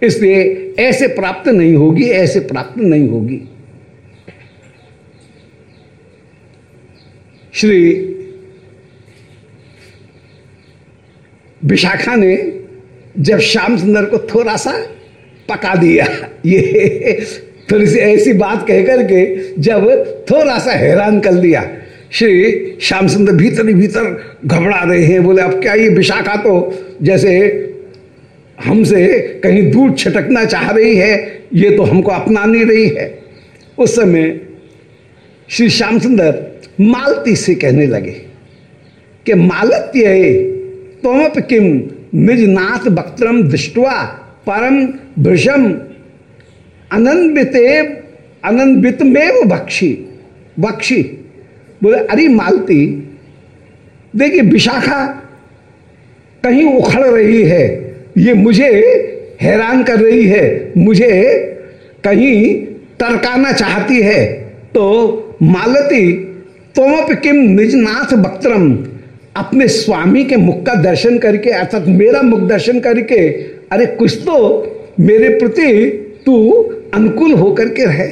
इसलिए ऐसे प्राप्त नहीं होगी, ऐसे प्राप्त नहीं होगी। श्री विशाखा ने जब श्याम सुंदर को थोड़ा सा पका दिया, ये थोड़ी सी ऐसी बात कहकर के जब थोड़ा सा हैरान कर दिया, श्री श्याम सुंदर भीतर ही भीतर घबरा रहे हैं, बोले, अब क्या ये विशाखा तो जैसे हमसे कहीं दूर छटकना चाह रही है, ये तो हमको अपना नहीं रही है। उस समय श्री श्याम सुंदर मालती से कहने लगे कि मालत्य तुम किम निज नाथ वक्त्रम दृष्टवा परम भृषम अनन्विते अनन्वितमेव बक्षी बक्षी बोले, अरे मालती, देखिए विशाखा कहीं उखड़ रही है, ये मुझे हैरान कर रही है, मुझे कहीं तरकाना चाहती है। तो मालती तोमप किम निजनाथ बक्तरम अपने स्वामी के मुख का दर्शन करके, अर्थात मेरा मुख दर्शन करके, अरे कुछ तो मेरे प्रति तू अनुकूल होकर के रहे।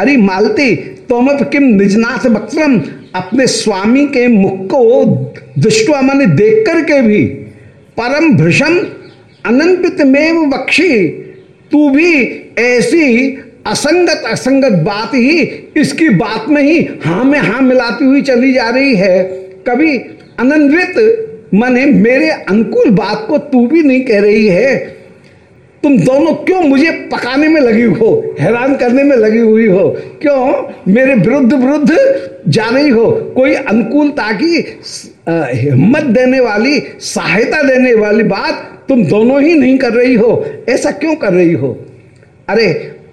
अरे मालती, तोमप किम निजनाथ बक्तरम अपने स्वामी के मुख को दृष्टवा मैंने देख करके भी, परम भृषम अनंत में बक्षी, तू भी ऐसी असंगत असंगत बात ही इसकी बात में ही हा में हा मिलाती हुई चली जा रही है। कभी अनन्वित माने मेरे अनुकूल बात को तू भी नहीं कह रही है। तुम दोनों क्यों मुझे पकाने में लगी हो, हैरान करने में लगी हुई हो? क्यों मेरे विरुद्ध विरुद्ध जा रही हो? कोई अनुकूलता की हिम्मत देने वाली, सहायता देने वाली बात तुम दोनों ही नहीं कर रही हो। ऐसा क्यों कर रही हो? अरे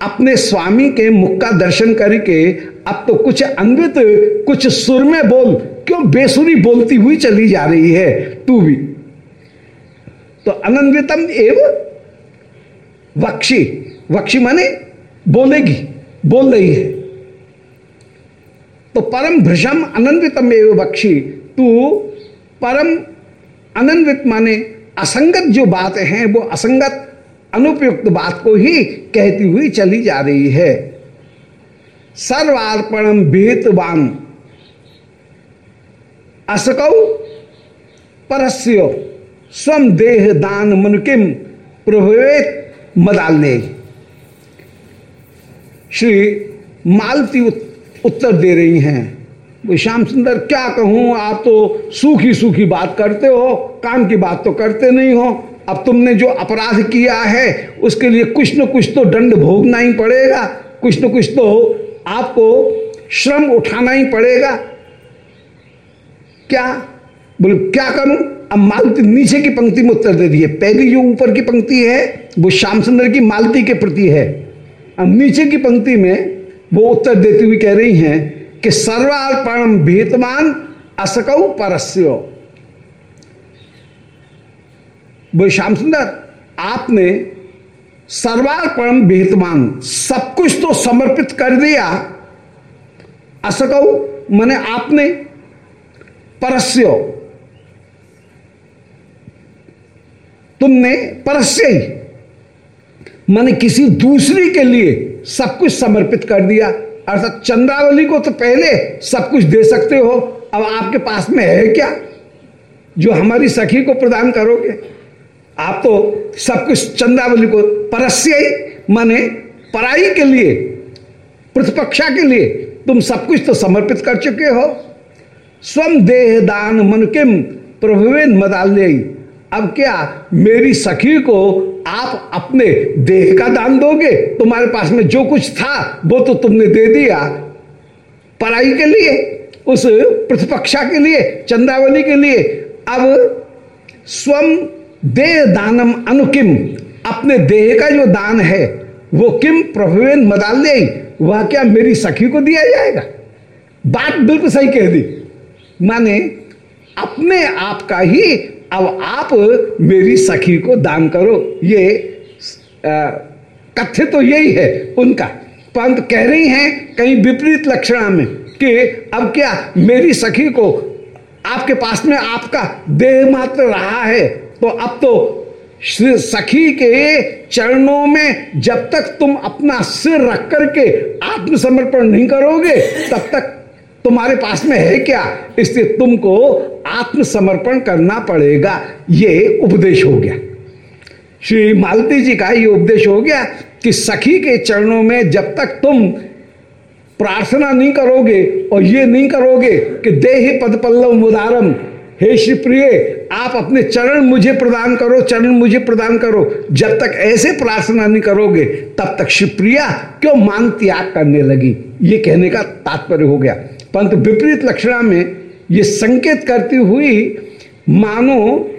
अपने स्वामी के मुख का दर्शन करके अब तो कुछ अन्वित, कुछ सुर में बोल, क्यों बेसुरी बोलती हुई चली जा रही है? तू भी। तो अनन्वितम एवं वक्षी। वक्षी माने बोलेगी, बोल रही है। तो परम भृषम अनन्वितम एवं वक्षी, तू परम अनन्वित माने असंगत जो बात है, वो असंगत अनुपयुक्त बात को ही कहती हुई चली जा रही है। सर्वार्पणम विहितवान असकौ परस्य स्वम देह दान मुनकिम प्रभवेत मदालने श्री मालती उत्तर दे रही हैं। श्याम सुंदर, क्या कहूँ, आप तो सूखी सूखी बात करते हो, काम की बात तो करते नहीं हो। अब तुमने जो अपराध किया है, उसके लिए कुछ न कुछ तो दंड भोगना ही पड़ेगा। कुछ न कुछ तो आपको श्रम उठाना ही पड़ेगा। क्या? बोले, क्या करूँ? अब मालती नीचे की पंक्ति में उत्तर दे दिए। पहली जो ऊपर की पंक्ति है, वो श्याम सुंदर की मालती के प्रति है। अब नीचे की पंक्ति में वो उत्तर देती हुई कह रही हैं कि सर्वार्पण भेतमान असकऊ परस्यो। वो श्याम सुंदर, आपने सर्वार्पण विहितमान सब कुछ तो समर्पित कर दिया। असकऊ मैंने आपने परस्य तुमने परस्य ही। मैंने किसी दूसरी के लिए सब कुछ समर्पित कर दिया। अर्थात चंद्रावली को तो पहले सब कुछ दे सकते हो, अब आपके पास में है क्या? जो हमारी सखी को प्रदान करोगे। आप तो सब कुछ चंदावली को परस्य माने, पराई के लिए, प्रतिपक्षा के लिए तुम सब कुछ तो समर्पित कर चुके हो। स्वम देह दान मन किम प्रभुवेन अब क्या मेरी सखी को आप अपने देह का दान दोगे? तुम्हारे पास में जो कुछ था, वो तो तुमने दे दिया। पढ़ाई के लिए, उस प्रतिपक्षा के लिए चंद्रावली के लिए। अब स्वम देह दानम अनुकिम। अपने देह का जो दान है, वो किम? प्रभुवेन मदाल्य वह क्या मेरी सखी को दिया जाएगा? बात बिल्कुल सही कह दी। माने, अपने आप का ही अब आप मेरी सखी को दान करो। ये कथ्य तो यही है उनका। पंत कह रही हैं कहीं विपरीत लक्षणा में कि अब क्या मेरी सखी को आपके पास में आपका देह मात्र रहा है? तो अब तो श्री सखी के चरणों में जब तक तुम अपना सिर रख करके आत्मसमर्पण नहीं करोगे, तब तक तुम्हारे पास में है क्या? इसलिए तुमको आत्मसमर्पण करना पड़ेगा। ये उपदेश हो गया। श्री मालती जी का ये उपदेश हो गया कि सखी के चरणों में जब तक तुम प्रार्थना नहीं करोगे और ये नहीं करोगे कि देह पद पल्लव मुदारम हे श्री प्रिय, आप अपने चरण मुझे प्रदान करो, चरण मुझे प्रदान करो। जब तक ऐसे प्रार्थना नहीं करोगे, तब तक शिवप्रिया क्यों मान त्याग करने लगी? ये कहने का तात्पर्य हो गया। परंतु विपरीत लक्षणा में ये संकेत करती हुई, मानो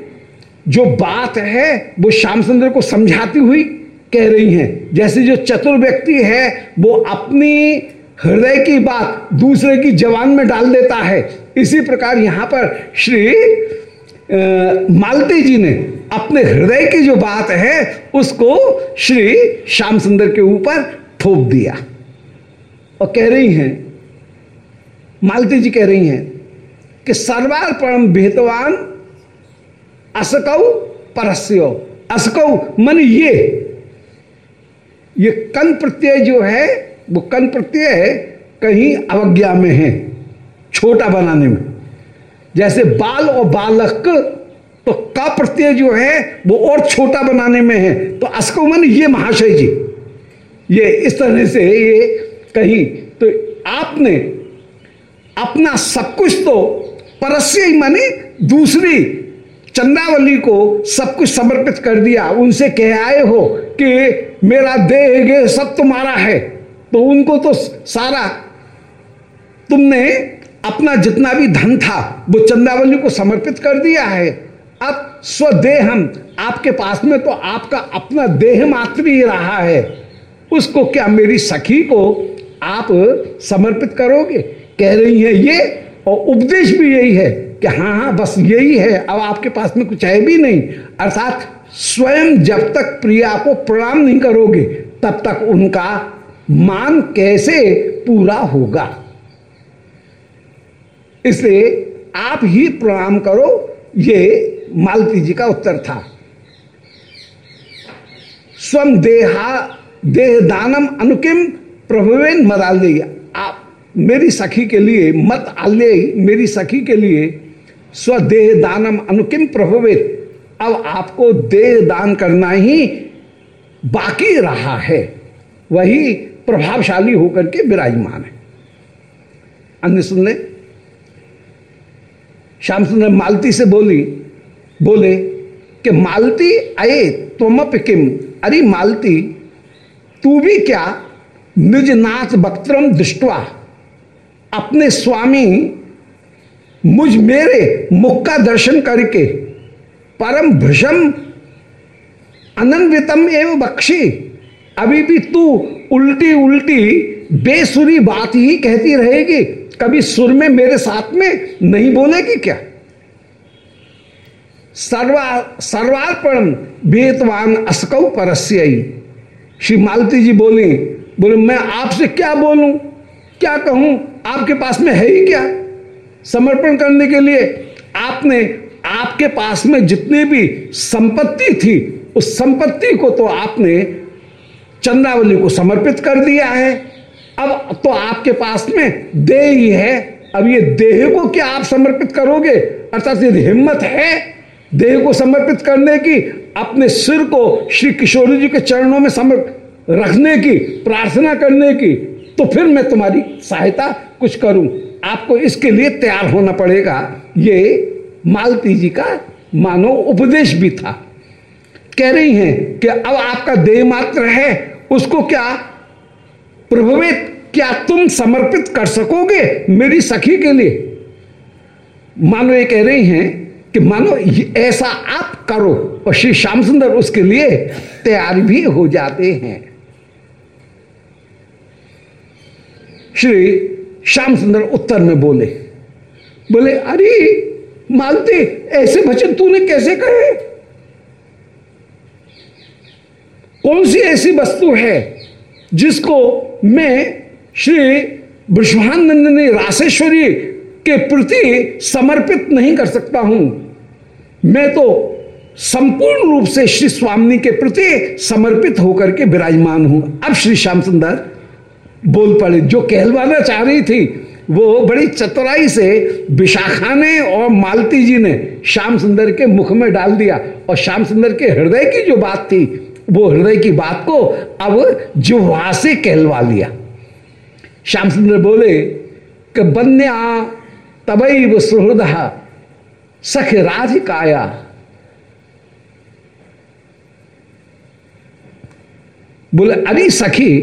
जो बात है, वो श्याम सुंदर को समझाती हुई कह रही हैं। जैसे जो चतुर व्यक्ति है, वो अपनी हृदय की बात दूसरे की जवान में डाल देता है। इसी प्रकार यहाँ पर श्री मालती जी ने अपने हृदय की जो बात है, उसको श्री श्याम सुंदर के ऊपर थोप दिया। और कह रही हैं, मालती जी कह रही हैं कि सर्वार परम भेदवान असकौ परस्यो। असकौ, मन ये ये कन प्रत्यय जो है वो कन प्रत्यय है, कहीं अवज्ञा में है, छोटा बनाने में। जैसे बाल और बालक तो का प्रत्यय जो है, वो और छोटा बनाने में है। तो असको मन, ये महाशय जी, ये इस तरह से ये कहीं तो आपने अपना सब कुछ तो परस्य ही माने, दूसरी चंद्रावली को सब कुछ समर्पित कर दिया। उनसे कह आए हो कि मेरा देह गे सब तुम्हारा है। तो उनको तो सारा तुमने अपना जितना भी धन था, वो चंद्रावली को समर्पित कर दिया है। अब स्वदेह आपके पास में तो आपका अपना देह मात्र ही रहा है। उसको क्या मेरी सखी को आप समर्पित करोगे? कह रही है ये, और उपदेश भी यही है कि हाँ हाँ बस यही है, अब आपके पास में कुछ है भी नहीं। अर्थात, स्वयं जब तक प्रिया को प्रणाम नहीं करोगे, तब तक उनका मान कैसे पूरा होगा? इसलिए आप ही प्रणाम करो, ये मालती जी का उत्तर था। स्वम देहा देह दानम अनुकिम प्रभुवेन मदाल आप मेरी सखी के लिए मत आल्य मेरी सखी के लिए स्वदेह दानम अनुकिम प्रभुवित अब आपको देह दान करना ही बाकी रहा है। वही प्रभावशाली होकर के विराजमान है। अन्य सुन ले श्याम सुंदर मालती से बोली, बोले कि मालती आए तुम किम? अरे मालती, तू भी क्या निज नाथ वक्त्रम दृष्टवा? अपने स्वामी मुझ मेरे मुख का दर्शन करके परम भृषम अनन्वितम एवं बक्षी, अभी भी तू उल्टी उल्टी बेसुरी बात ही कहती रहेगी। कभी सुर में मेरे साथ में नहीं बोलेगी क्या? सर्वा सर्वार्पण बेतवान असकौ परस्य। श्री मालती जी बोली, बोले, मैं आपसे क्या बोलूँ? क्या कहूँ? आपके पास में है ही क्या? समर्पण करने के लिए आपने आपके पास में जितनी भी संपत्ति थी, उस संपत्ति को तो आपने चंद्रावली को समर्पित कर दिया है। अब तो आपके पास में देह ही है। अब ये देह को क्या आप समर्पित करोगे? अर्थात यदि हिम्मत है देह को समर्पित करने की, अपने सिर को श्री किशोर जी के चरणों में समर्पित रखने की, प्रार्थना करने की तो फिर मैं तुम्हारी सहायता कुछ करूँ। आपको इसके लिए तैयार होना पड़ेगा। ये मालती जी का मानो उपदेश भी था। कह रही हैं कि अब आपका देह मात्र है उसको क्या प्रभावित क्या तुम समर्पित कर सकोगे मेरी सखी के लिए? मानो ये कह रही हैं कि मानो ऐसा आप करो और श्री श्याम सुंदर उसके लिए तैयार भी हो जाते हैं। श्री श्याम सुंदर उत्तर में बोले बोले, अरे, मालते, ऐसे वचन तूने कैसे कहे? कौन सी ऐसी वस्तु है जिसको मैं श्री विश्वानंद राशेश्वरी के प्रति समर्पित नहीं कर सकता हूँ? मैं तो संपूर्ण रूप से श्री स्वामी के प्रति समर्पित होकर के विराजमान हूँ। अब श्री श्याम सुंदर बोल पड़े जो कहलवाना चाह रही थी, वो बड़ी चतुराई से विशाखा ने और मालती जी ने श्याम सुंदर के मुख में डाल दिया और श्याम सुंदर के हृदय की जो बात थी वो हृदय की बात को अब जुहा से कहलवा लिया। श्याम सुंदर बोले कि बन्या तबई वो सुहृद, सख राधिकाया। बोले, अरे सखी,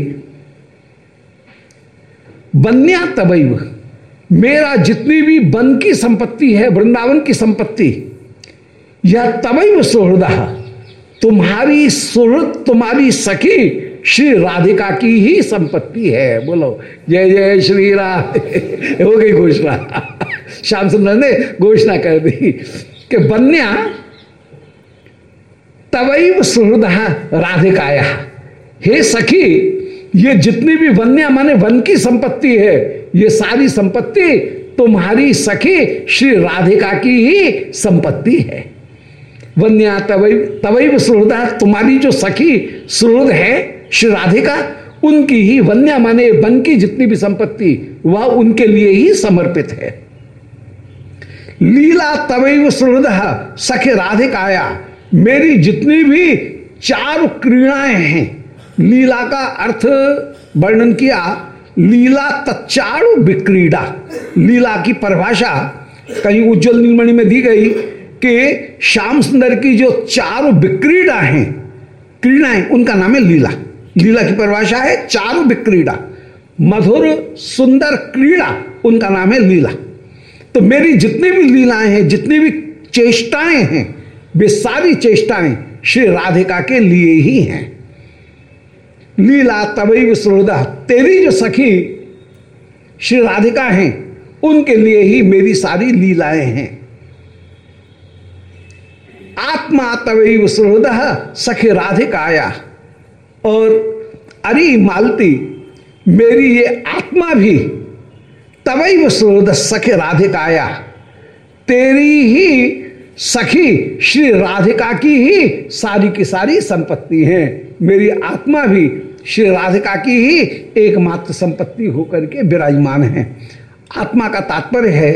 बन्या तबैव मेरा जितनी भी वन की संपत्ति है, वृंदावन की संपत्ति, यह तबैव सुहृद। तुम्हारी सुहृद तुम्हारी सखी श्री राधिका की ही संपत्ति है। बोलो, जय जय श्री राधे। हो गई घोषणा। श्याम सुंदर ने घोषणा कर दी कि बन्या तवैव सुहृद राधिकाया। हे सखी, ये जितनी भी वन्या माने वन की संपत्ति है, ये सारी संपत्ति तुम्हारी सखी श्री राधिका की ही संपत्ति है। वन्या तवै तवैव सुहृदा तुम्हारी जो सखी सुहृद है, श्री राधिका, उनकी ही वन्या माने वन की जितनी भी संपत्ति, वह उनके लिए ही समर्पित है। लीला तवैव सुहृद सखे राधिकाया, मेरी जितनी भी चार क्रीड़ाएँ हैं, लीला का अर्थ वर्णन किया, लीला तच्चारु विक्रीड़ा, लीला की परिभाषा कहीं उज्जवल नीलमणि में दी गई कि श्याम सुंदर की जो चारों विक्रीड़ा हैं, क्रीड़ाएँ, उनका नाम है लीला। लीला की परिभाषा है चारु विक्रीड़ा। मधुर सुंदर क्रीड़ा, उनका नाम है लीला। तो मेरी जितनी भी लीलाएँ हैं, जितनी भी चेष्टाएँ हैं, वे सारी चेष्टाएँ श्री राधिका के लिए ही हैं। लीला तबई श्रोदा तेरी जो सखी श्री राधिका हैं, उनके लिए ही मेरी सारी लीलाएँ हैं। आत्मा तवई श्रोद सखी राधिकाया। और अरे मालती, मेरी ये आत्मा भी तवई श्रोद सखे राधिकाया। तेरी ही सखी श्री राधिका की ही सारी की सारी संपत्ति है। मेरी आत्मा भी श्री राधिका की ही एकमात्र संपत्ति होकर के विराजमान है। आत्मा का तात्पर्य है,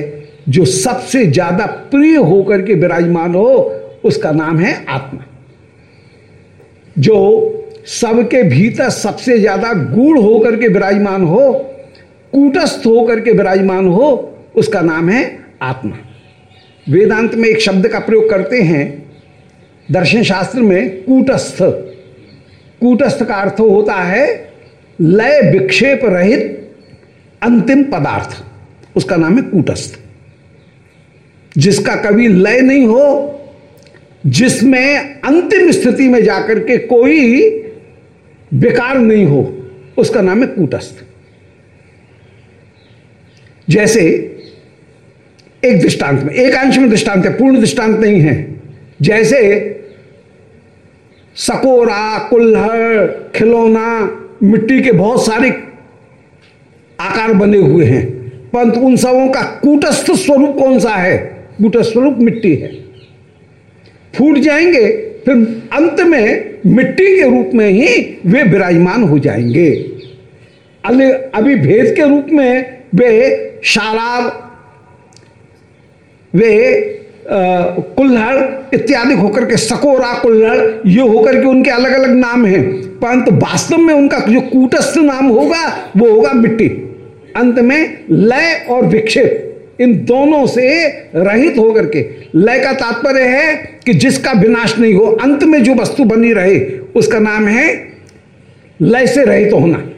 जो सबसे ज़्यादा प्रिय होकर के विराजमान हो उसका नाम है आत्मा। जो सबके भीतर सबसे ज़्यादा गूढ़ होकर के विराजमान हो, कूटस्थ होकर के विराजमान हो, उसका नाम है आत्मा। वेदांत में एक शब्द का प्रयोग करते हैं, दर्शन शास्त्र में कूटस्थ। कूटस्थ का अर्थ होता है लय विक्षेप रहित अंतिम पदार्थ। उसका नाम है कूटस्थ। जिसका कभी लय नहीं हो जिसमें अंतिम स्थिति में जाकर के कोई बेकार नहीं हो, उसका नाम है कूटस्थ। जैसे एक दृष्टांत में, एक अंश में दृष्टांत है, पूर्ण दृष्टांत नहीं है। जैसे सकोरा, कुल्हड़, खिलौना, मिट्टी के बहुत सारे आकार बने हुए हैं, परंतु उन सबों का कूटस्थ स्वरूप कौन सा है? कूटस्थ स्वरूप मिट्टी है। फूट जाएँगे, फिर अंत में मिट्टी के रूप में ही वे विराजमान हो जाएँगे। अभी भेद के रूप में वे शाराब वे कुल्हड़ इत्यादि होकर के, सकोरा कुल्हड़, ये होकर के उनके अलग अलग नाम हैं। परंतु वास्तव में उनका जो कूटस्थ नाम होगा, वो होगा मिट्टी। अंत में लय और विक्षेप, इन दोनों से रहित होकर के। लय का तात्पर्य है कि जिसका विनाश नहीं हो, अंत में जो वस्तु बनी रहे, उसका नाम है लय से रहित तो होना।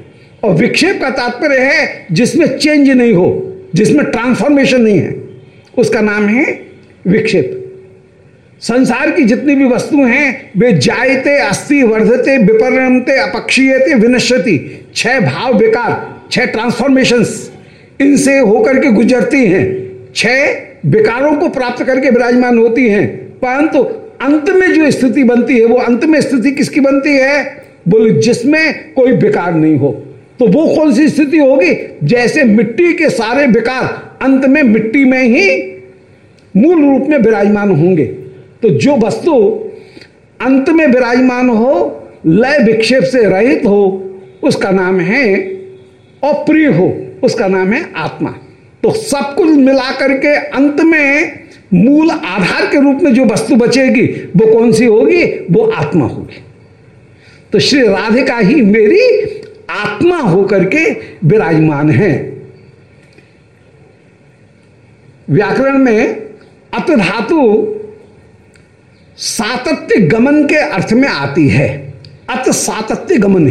और विक्षेप का तात्पर्य है, जिसमें चेंज नहीं हो, जिसमें ट्रांसफॉर्मेशन नहीं है, उसका नाम है विक्षेप। संसार की जितनी भी वस्तु हैं, वे जायते अस्थि वर्धते विपरणते अपक्षीयते, विनश्यति, छह भाव विकार छह ट्रांसफॉर्मेशन इनसे होकर के गुजरती हैं, छह विकारों को प्राप्त करके विराजमान होती हैं। परंतु अंत में जो स्थिति बनती है, वो अंत में स्थिति किसकी बनती है? बोले, जिसमें कोई विकार नहीं हो। तो वो कौन सी स्थिति होगी? जैसे मिट्टी के सारे विकार अंत में मिट्टी में ही मूल रूप में विराजमान होंगे। तो जो वस्तु अंत में विराजमान हो, लय विक्षेप से रहित हो, उसका नाम है अप्रिय हो, उसका नाम है आत्मा। तो सब कुछ मिला करके अंत में मूल आधार के रूप में जो वस्तु बचेगी, वो कौन सी होगी? वो आत्मा होगी। तो श्री राधिका ही मेरी आत्मा होकर के विराजमान है। व्याकरण में अत धातु सातत्य गमन के अर्थ में आती है। अत सातत्य गमन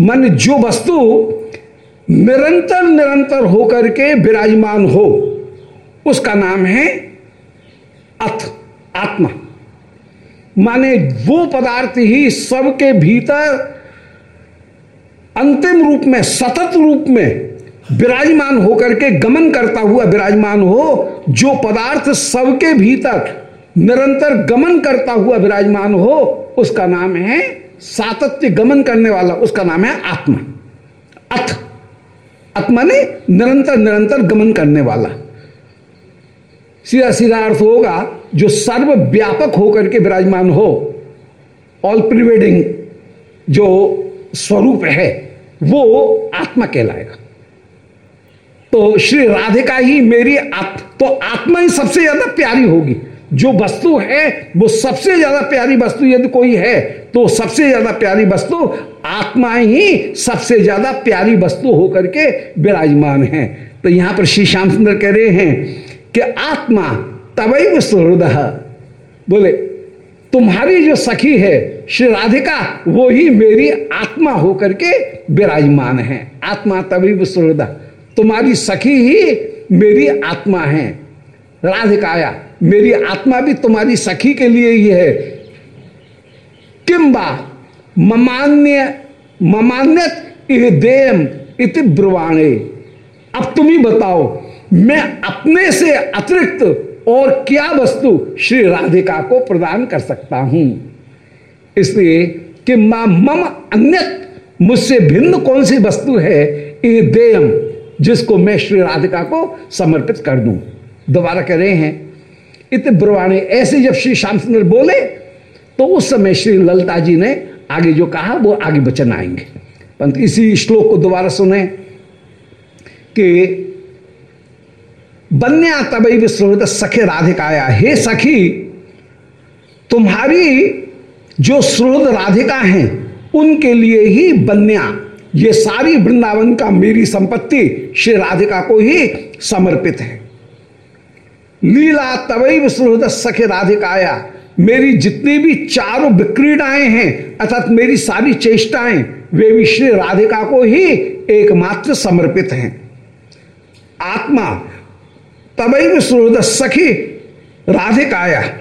मन जो वस्तु निरंतर निरंतर होकर के विराजमान हो। उसका नाम है अथ, आत्मा। माने वो पदार्थ ही सबके भीतर अंतिम रूप में, सतत रूप में विराजमान होकर के गमन करता हुआ विराजमान हो, जो पदार्थ सबके भीतर निरंतर गमन करता हुआ विराजमान हो, उसका नाम है सातत्य गमन करने वाला, उसका नाम है आत्मा। अथ आत्मा ने निरंतर निरंतर गमन करने वाला। सीधा सीधा अर्थ होगा, जो सर्व व्यापक होकर के विराजमान हो ऑल प्रिवेडिंग जो स्वरूप है, वो आत्मा कहलाएगा। तो श्री राधिका ही मेरी आत्मा तो आत्मा ही सबसे ज़्यादा प्यारी होगी। जो वस्तु है, वो सबसे ज़्यादा प्यारी वस्तु यदि कोई है तो सबसे ज़्यादा प्यारी वस्तु आत्मा ही सबसे ज़्यादा प्यारी वस्तु होकर के विराजमान है। तो यहाँ पर श्री श्याम सुंदर कह रहे हैं कि आत्मा तवैव सुहृदय बोले, तुम्हारी जो सखी है, श्री राधिका, वो ही मेरी आत्मा होकर के विराजमान है। आत्मा तभी सुहृदय तुम्हारी सखी ही मेरी आत्मा है। राधिकाया मेरी आत्मा भी तुम्हारी सखी के लिए ही है। किम्बा। ममान्य, ममान्यत देम इति ब्रुवाणे। अब तुम ही बताओ, मैं अपने से अतिरिक्त और क्या वस्तु श्री राधिका को प्रदान कर सकता हूँ? इसलिए कि माँ मम अन्य मुझसे भिन्न कौन सी वस्तु है देयम जिसको मैं श्री राधिका को समर्पित कर दूँ? दोबारा कह रहे हैं, इत ब्रवाणी। ऐसे जब श्री श्याम सुंदर बोले तो उस समय श्री ललिता जी ने आगे जो कहा, वो आगे वचन आएँगे। परंतु इसी श्लोक को दोबारा सुने कि बन्या तबई विश्रोहित सखे राधिकाया। हे सखी, तुम्हारी जो श्रोध राधिका हैं, उनके लिए ही बन्या, ये सारी वृंदावन का मेरी संपत्ति श्री राधिका को ही समर्पित है। लीला तवैव सुहृद सखे राधिकाया मेरी जितनी भी चारों विक्रीडाएँ हैं, अर्थात मेरी सारी चेष्टाएँ, वे भी श्री राधिका को ही एकमात्र समर्पित हैं। आत्मा तवैव सुहृद सखी राधिकाया।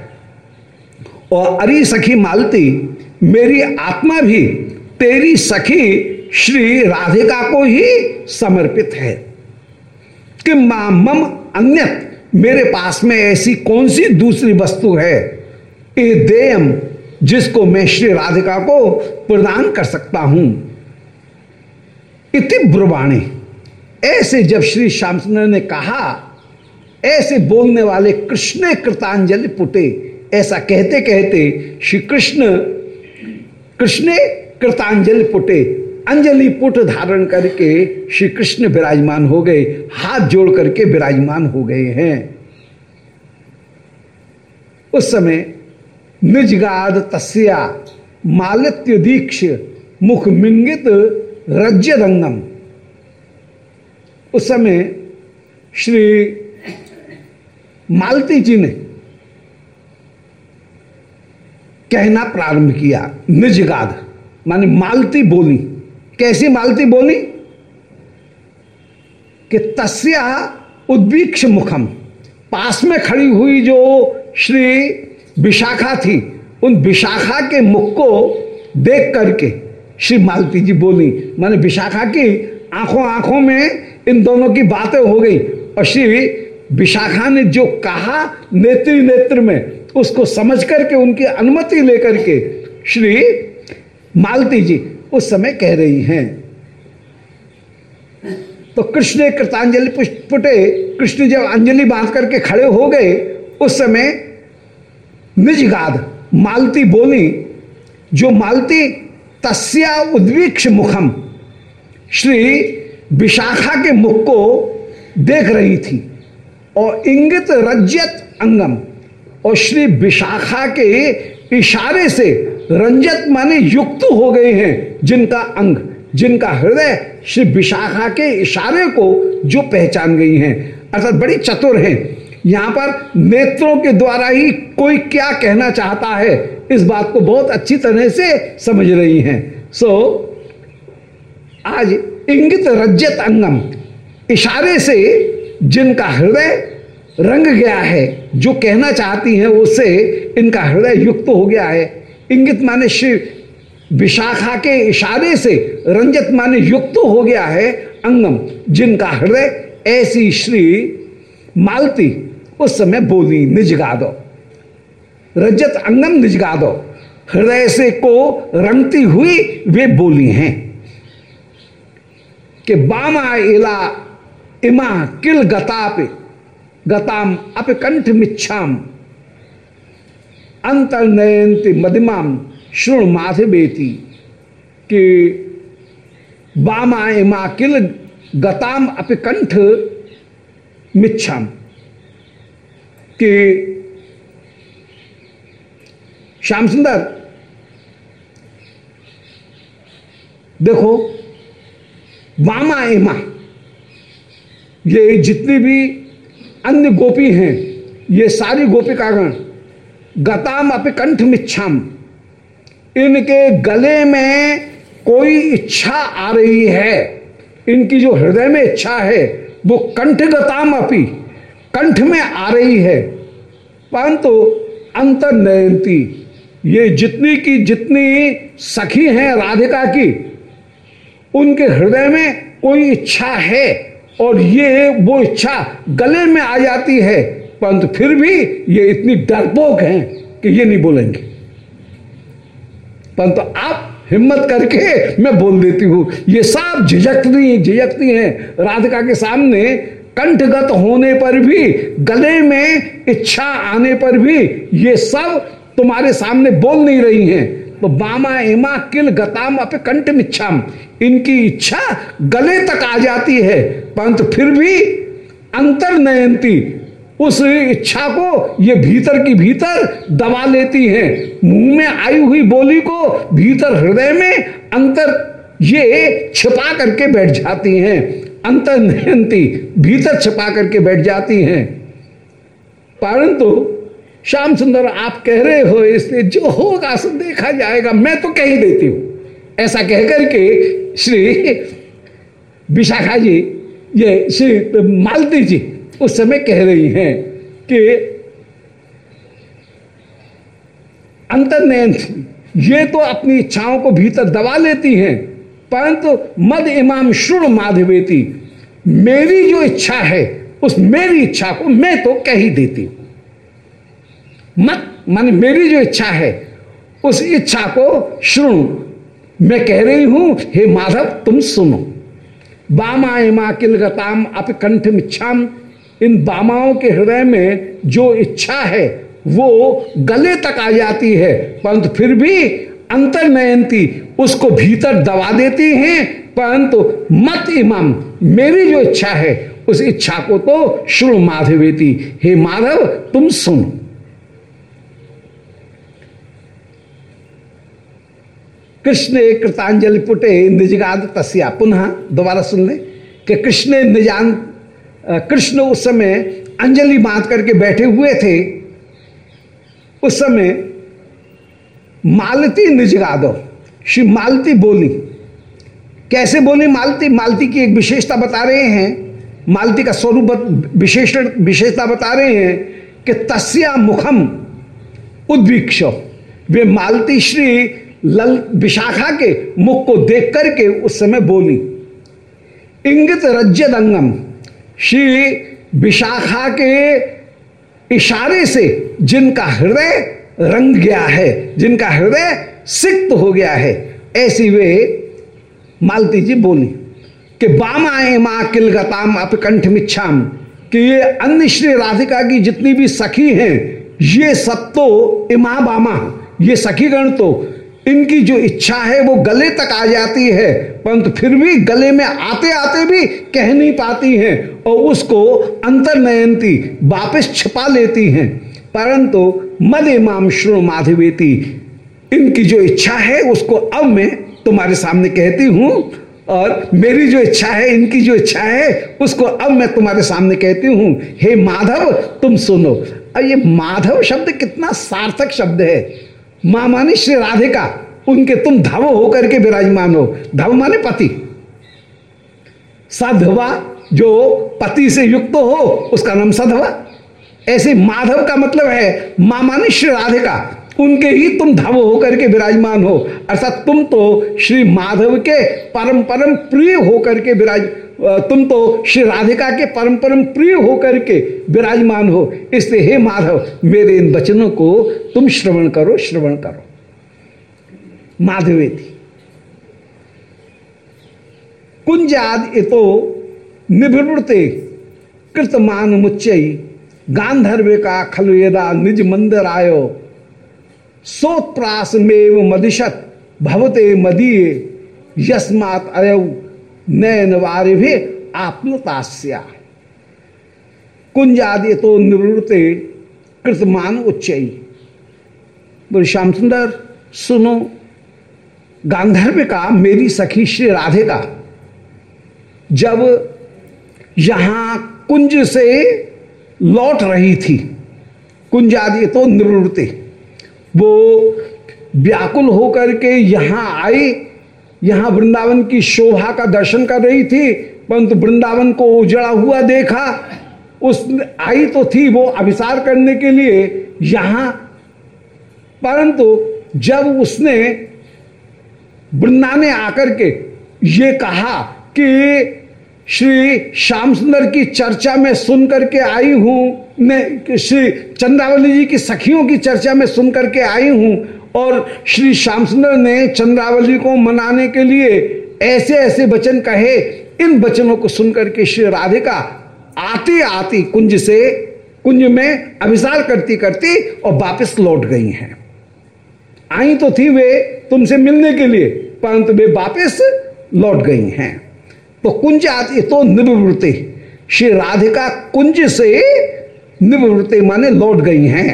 और अरी सखी मालती, मेरी आत्मा भी तेरी सखी श्री राधिका को ही समर्पित है। कि माँ मम अन्यत मेरे पास में ऐसी कौन सी दूसरी वस्तु है? ए देयम जिसको मैं श्री राधिका को प्रदान कर सकता हूँ। इति ब्रुवाणी। ऐसे जब श्री श्याम सुंदर ने कहा, ऐसे बोलने वाले कृष्ण कृतांजलि पुटे। ऐसा कहते कहते श्री कृष्ण कृष्ण कृतांजलि पुटे। अंजलि पुट धारण करके श्री कृष्ण विराजमान हो गए। हाथ जोड़ करके विराजमान हो गए हैं। उस समय निजगाद तस्या मालित्य दीक्ष मुख मिंगित रज्य रंगम उस समय श्री मालती जी ने कहना प्रारंभ किया, निजगाद, माने मालती बोली। कैसी मालती बोली? कि तस्या उद्वीक्ष मुखम, पास में खड़ी हुई जो श्री विशाखा थी। उन विशाखा के मुख को देख करके श्री मालती जी बोली, माने विशाखा की आँखों आँखों में इन दोनों की बातें हो गई और श्री विशाखा ने जो कहा नेत्री नेत्र में, उसको समझ करके, उनकी अनुमति लेकर के श्री मालती जी उस समय कह रही हैं। तो कृष्ण कृतांजलि पुटे, कृष्ण जब अंजलि बाँध करके खड़े हो गए, उस समय निजगाद, मालती बोली, जो मालती तस्या उद्वीक्ष मुखम, श्री विशाखा के मुख को देख रही थी, और इंगित रज्यत अंगम, और श्री विशाखा के इशारे से रंजत माने युक्त हो गए हैं, जिनका अंग, जिनका हृदय श्री विशाखा के इशारे को जो पहचान गई हैं। अर्थात बड़ी चतुर हैं। यहाँ पर नेत्रों के द्वारा ही कोई क्या कहना चाहता है इस बात को बहुत अच्छी तरह से समझ रही हैं। सो so, आज इंगित रज्जत अंगम इशारे से जिनका हृदय रंग गया है जो कहना चाहती हैं उससे इनका हृदय युक्त हो गया है। इंगित माने श्री विशाखा के इशारे से रंजत माने युक्त हो गया है अंगम जिनका हृदय ऐसी श्री मालती उस समय बोली निज गा दो। रजत अंगम निज गा दो। हृदय से को रंगती हुई वे बोली हैं कि बामा इला इमा किल गताप, गताम अप कंठ मिच्छाम। अंतर्नयंती मदिमाम श्रुण माथे बेती कि बामा इमा किल गताम अप कंठ मिच्छाम। कि श्याम सुंदर, देखो मामा एमा ये जितनी भी अन्य गोपी हैं, ये सारी गोपी गोपिकागण गताम अपे कंठ मिच्छाम। इनके गले में कोई इच्छा आ रही है, इनकी जो हृदय में इच्छा है, वो कंठ गताम अपी। कंठ में आ रही है। परंतु अंतर नयंती ये जितनी की जितनी सखी हैं राधिका की, उनके हृदय में कोई इच्छा है और ये वो इच्छा गले में आ जाती है। परंतु फिर भी ये इतनी डरपोक हैं कि ये नहीं बोलेंगे। परंतु आप हिम्मत करके मैं बोल देती हूँ, ये सब झिझकती झिझकती हैं राधिका के सामने कंठगत होने पर भी, गले में इच्छा आने पर भी ये सब तुम्हारे सामने बोल नहीं रही हैं। तो बामा इमा किल गताम अपे कंठ मिच्छाम। इनकी इच्छा गले तक आ जाती है। परंतु फिर भी अंतर नयंती, उस इच्छा को ये भीतर की भीतर दबा लेती हैं। मुँह में आई हुई बोली को भीतर हृदय में अंतर ये छिपा करके बैठ जाती हैं। अंतर नयंती भीतर छिपा करके बैठ जाती हैं। परंतु श्याम सुंदर, आप कह रहे हो इसलिए जो होगा सो देखा जाएगा। मैं तो कह ही देती हूँ। ऐसा कहकर के श्री विशाखा जी, ये श्री मालती जी उस समय कह रही हैं कि अंतर्नयन ये तो अपनी इच्छाओं को भीतर दबा लेती हैं। परंतु मद इमाम शुण माधवेती, मेरी जो इच्छा है, उस मेरी इच्छा को मैं तो कह ही देती हूँ। मत, मान मेरी जो इच्छा है, उस इच्छा को शुणु। मैं कह रही हूँ, हे माधव, तुम सुनो। बामा इमा किलगताम अप कंठ मिच्छाम इन बामाओं के हृदय में जो इच्छा है, वो गले तक आ जाती है। परंतु फिर भी अंतर नयंती उसको भीतर दबा देते हैं, परंतु मत इमाम, मेरी जो इच्छा है, उस इच्छा को तो शुरू माधवेती। हे माधव, तुम सुनो। कृष्ण कृतांजलि पुटे निजगाद तस्या। पुनः दोबारा सुन ले कि कृष्ण निजान कृष्ण उस समय अंजलि बाँध करके बैठे हुए थे। उस समय मालती निजगादो। श्री मालती बोली। कैसे बोली? मालती मालती की एक विशेषता बता रहे हैं। मालती का स्वरूप विशेषण, विशेषता बता रहे हैं कि तस्या मुखम उद्वीक्ष। वे मालती श्री लल, विशाखा के मुख को देख करके उस समय बोली। इंगित रज्य श्री विशाखा के इशारे से जिनका हृदय रंग गया है, जिनका हृदय सिक्त हो गया है। ऐसी वे मालती जी बोली कि बामा माँ किलगताम अपकंठ मिच्छाम, कि ये अन्य श्री राधिका की जितनी भी सखी हैं, ये सब तो इमा बामा, ये सखीगण तो इनकी जो इच्छा है वो गले तक आ जाती है, परंतु फिर भी गले में आते आते भी कह नहीं पाती हैं और उसको अंतर नयंती वापिस छिपा लेती हैं। परंतु मद इमाम श्रो माधवेती इनकी जो इच्छा है, उसको अब मैं तुम्हारे सामने कहती हूँ और मेरी जो इच्छा है, इनकी जो इच्छा है, उसको अब मैं तुम्हारे सामने कहती हूँ। हे माधव, तुम सुनो। और ये माधव शब्द कितना सार्थक शब्द है। माँ मानी श्री राधिका, उनके तुम धव होकर के विराजमान हो। धव माने पति। सधवा जो पति से युक्त हो, उसका नाम सधवा। ऐसे माधव का मतलब है माँ मानी श्री राधिका। उनके ही तुम धव होकर के विराजमान हो। अर्थात तुम तो श्री माधव के परम परम प्रिय होकर के विराज तुम तो श्री राधिका के परम परम प्रिय होकर के विराजमान हो। इसलिए हे माधव, मेरे इन वचनों को तुम श्रवण करो श्रवण करो। माधवे थी कुंजाद इतो निवृत्ते कृतमान मुच्चई गांधर्वे का खलु यदा निज मंदिर आयो सोत्रास में मदिशत भवते मदीय, यस्मात अयव नयन वारे भी आप्लुतास्या कुंजादि तो निवृत्ते कृतमान उच्चई बोले श्याम सुंदर सुनो गांधर्व का मेरी सखी श्री राधे का जब यहाँ कुंज से लौट रही थी, कुंजादि तो निवृत्ति। वो व्याकुल होकर के यहाँ आई। यहाँ वृंदावन की शोभा का दर्शन कर रही थी, परंतु वृंदावन को उजड़ा हुआ देखा। उस आई तो थी वो अभिसार करने के लिए यहाँ। परंतु जब उसने वृंदा वृंदाने आकर के ये कहा कि श्री श्याम सुंदर की चर्चा में सुन करके आई हूँ। मैं श्री चंद्रावली जी की सखियों की चर्चा में सुन करके आई हूँ और श्री श्याम सुंदर ने चंद्रावली को मनाने के लिए ऐसे ऐसे वचन कहे। इन वचनों को सुनकर के श्री राधिका आती आती कुंज से, कुंज में अभिसार करती करती और वापस लौट गई हैं। आई तो थी वे तुमसे मिलने के लिए, परंतु वे वापस लौट गई हैं। तो कुंज आदि तो निवृत्ति। श्री राधिका कुंज से निवृत्ति माने लौट गई हैं।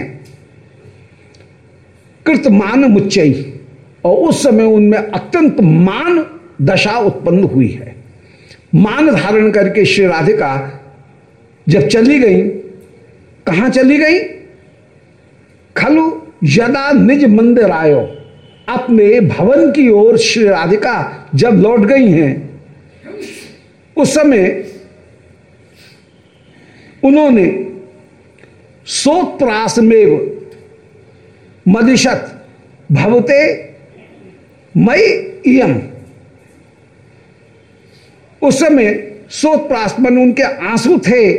कृत मान मुच्चई, और उस समय उनमें अत्यंत मान दशा उत्पन्न हुई है। मान धारण करके श्री राधिका जब चली गई, कहाँ चली गई? खलु यदा निज मंदिर आयो, अपने भवन की ओर श्री राधिका जब लौट गई हैं उस समय उन्होंने सोत्रास में मदिशत भवते मई इयम उस समय सोत प्रास्मन उनके आँसू थे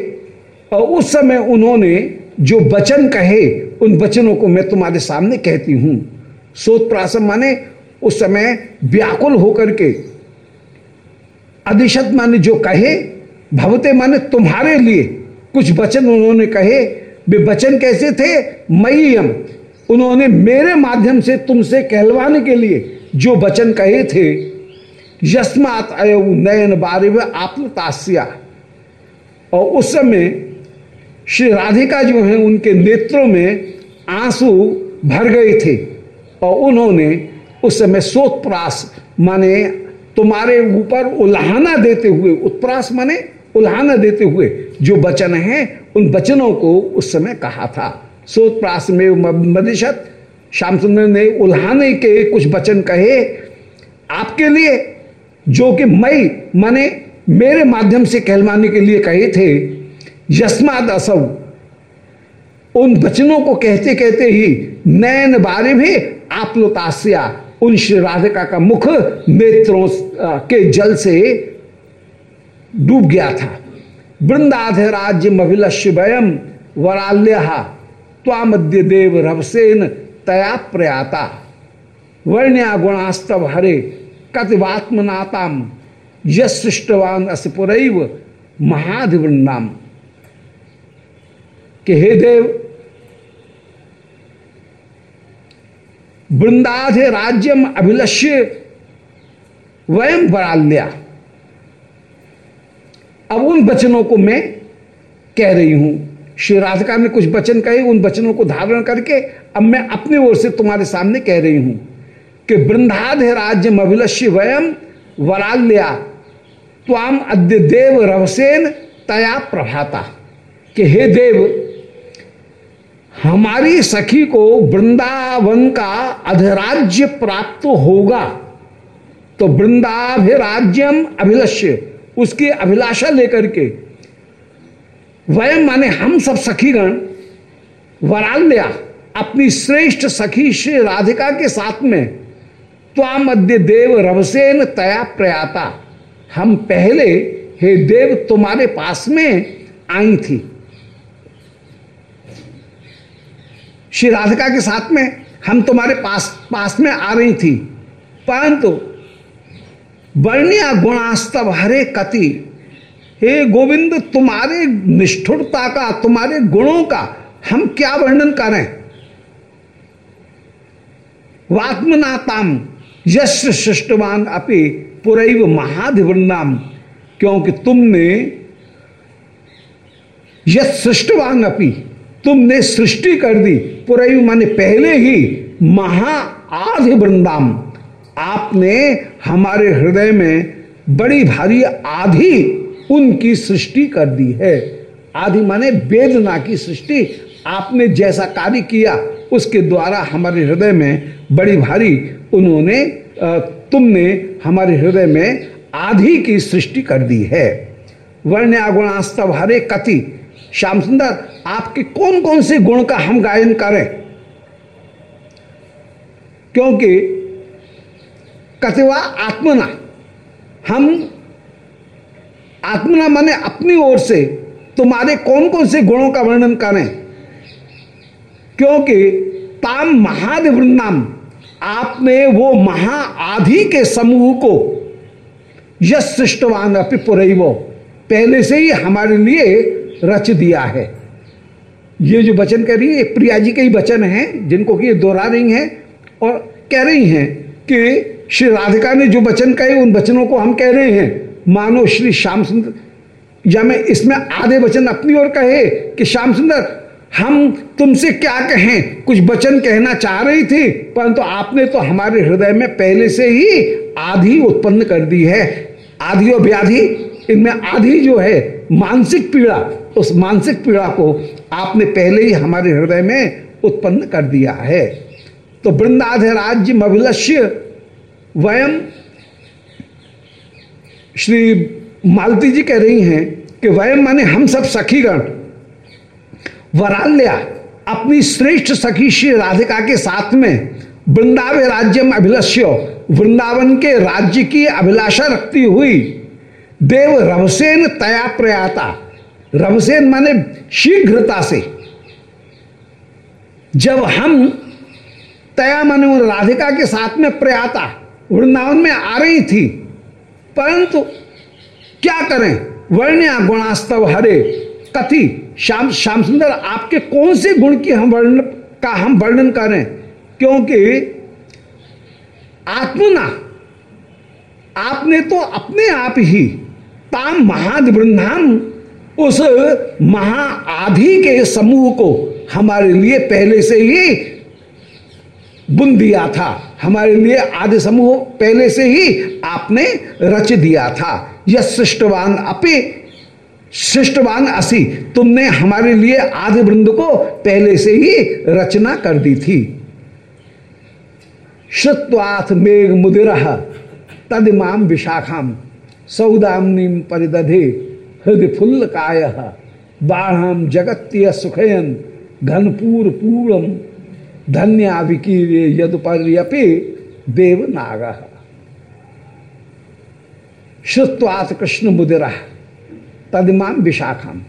और उस समय उन्होंने जो वचन कहे, उन वचनों को मैं तुम्हारे सामने कहती हूँ। सोत माने उस समय व्याकुल होकर के अधिशत माने जो कहे, भवते माने तुम्हारे लिए कुछ वचन उन्होंने कहे। वे वचन कैसे थे? मईयम उन्होंने मेरे माध्यम से तुमसे कहलवाने के लिए जो वचन कहे थे। यस्मात अय नयन बारे में आत्मतास्या और उस समय श्री राधिका जो है, उनके नेत्रों में आँसू भर गए थे। और उन्होंने उस समय सोतप्रास माने तुम्हारे ऊपर उल्हाना देते हुए, उत्प्रास माने उल्हाना देते हुए जो वचन है, उन वचनों को उस समय कहा था। सोत प्रास में मदिशत श्याम सुंदर ने उल्हाने के कुछ वचन कहे, आपके लिए जो कि मई, माने मेरे माध्यम से कहलवाने के लिए कहे थे, यस्माद असव उन वचनों को कहते कहते ही नयन बारे भी आप लोतास्या उन श्री राधिका का मुख नेत्रों के जल से डूब गया था। वृंदाधे राज्य वयम वराल्य, त्वामद्य देव रवसेन तया प्रयाता। वर्ण्या गुणास्तव हरे, कतिवात्मनाताम यृष्टवान असपुरैव महाधिवृंदाम के हे देव वृंदाधे राज्यम अभिलष्य, वयम बराल्या अब उन वचनों को मैं कह रही हूँ। श्री राधिका ने कुछ वचन कहे, उन वचनों को धारण करके अब मैं अपनी ओर से तुम्हारे सामने कह रही हूँ कि वृंदाधे राज्य अभिलष्य, वयम वराल्या। त्वाम अद्य देव रवसेन तया प्रभाता। कि हे देव हमारी सखी को वृंदावन का अधिराज्य प्राप्त होगा। तो वृंदाभिराज्यम अभिलष्य, उसकी अभिलाषा लेकर के वयम माने हम सब सखीगण वराल्या, अपनी श्रेष्ठ सखी श्री राधिका के साथ में त्वा मध्य देव रवसेन तया प्रयाता। हम पहले, हे देव, तुम्हारे पास में आई थी। श्री राधिका के साथ में हम तुम्हारे पास पास में आ रही थी। परंतु वर्णिया गुणास्तव हरे कति, हे गोविंद, तुम्हारे निष्ठुरता का, तुम्हारे गुणों का हम क्या वर्णन करें? वात्मनाताम यश सृष्टवान अपि पुरैव महाधिवृंदाम क्योंकि तुमने यश सृष्टवान अपि तुमने सृष्टि कर दी पुरैव माने पहले ही महा आधि वृंदाम। आपने हमारे हृदय में बड़ी भारी आधी उनकी सृष्टि कर दी है। आदि माने वेदना की सृष्टि। आपने जैसा कार्य किया, उसके द्वारा हमारे हृदय में बड़ी भारी उन्होंने तुमने हमारे हृदय में आधी की सृष्टि कर दी है। वर्ण गुणास्तव हरे कति। श्याम सुंदर, आपके कौन कौन से गुण का हम गायन करें? क्योंकि कतिवा आत्मना, हम आत्मना माने अपनी ओर से तुम्हारे कौन कौन से गुणों का वर्णन करें? क्योंकि ताम महादिवृन्नाम आपने वो महा आधि के समूह को यश सृष्टवान अपि वो पहले से ही हमारे लिए रच दिया है। ये जो वचन कह रही है प्रिया जी के ही वचन हैं, जिनको कि ये दोहरा रही हैं और कह रही हैं कि श्री राधिका ने जो वचन कहे, उन वचनों को हम कह रहे हैं। मानो श्री श्याम सुंदर, या मैं इसमें आधे वचन अपनी ओर कहे कि श्याम सुंदर, हम तुमसे क्या कहें? कुछ वचन कहना चाह रही थी, परंतु तो आपने तो हमारे हृदय में पहले से ही आधी उत्पन्न कर दी है। आधी और व्याधि, इनमें आधी जो है मानसिक पीड़ा, उस मानसिक पीड़ा को आपने पहले ही हमारे हृदय में उत्पन्न कर दिया है। तो वृंदाध राज्य मभिलक्ष्य वयम, श्री मालती जी कह रही हैं कि वयम माने हम सब सखीगण। वराल्या, अपनी श्रेष्ठ सखी श्री राधिका के साथ में वृंदावे राज्यम अभिलष्य। वृंदावन के राज्य की अभिलाषा रखती हुई देव रवसेन तया प्रयाता। रवसेन माने शीघ्रता से। जब हम तया माने उन राधिका के साथ में प्रयाता, वृंदावन में आ रही थी, परंतु क्या करें? वर्ण्या गुणास्तव हरे, कथि, श्याम श्याम सुंदर, आपके कौन से गुण की हम वर्णन का हम वर्णन करें क्योंकि आत्मना, आपने तो अपने आप ही ताम महादिवृंदाम उस महा के समूह को हमारे लिए पहले से ही बुन दिया था। हमारे लिए आदि समूह पहले से ही आपने रच दिया था। यह सृष्टवान अपे, सृष्टवान असी, तुमने हमारे लिए आदि वृंद को पहले से ही रचना कर दी थी। श्रुत्वाथ मेघ मुदिरा तदिमाम विशाखाम। सौदामनी परिदधे हृदय फुल्ल काय बाढ़ जगत्य सुखयन घनपूर पूर्णम धन्याविकीर यदुपर्यपि देवनाग। श्रुत्वात कृष्ण मुदिरा तदिमाम विशाखाम।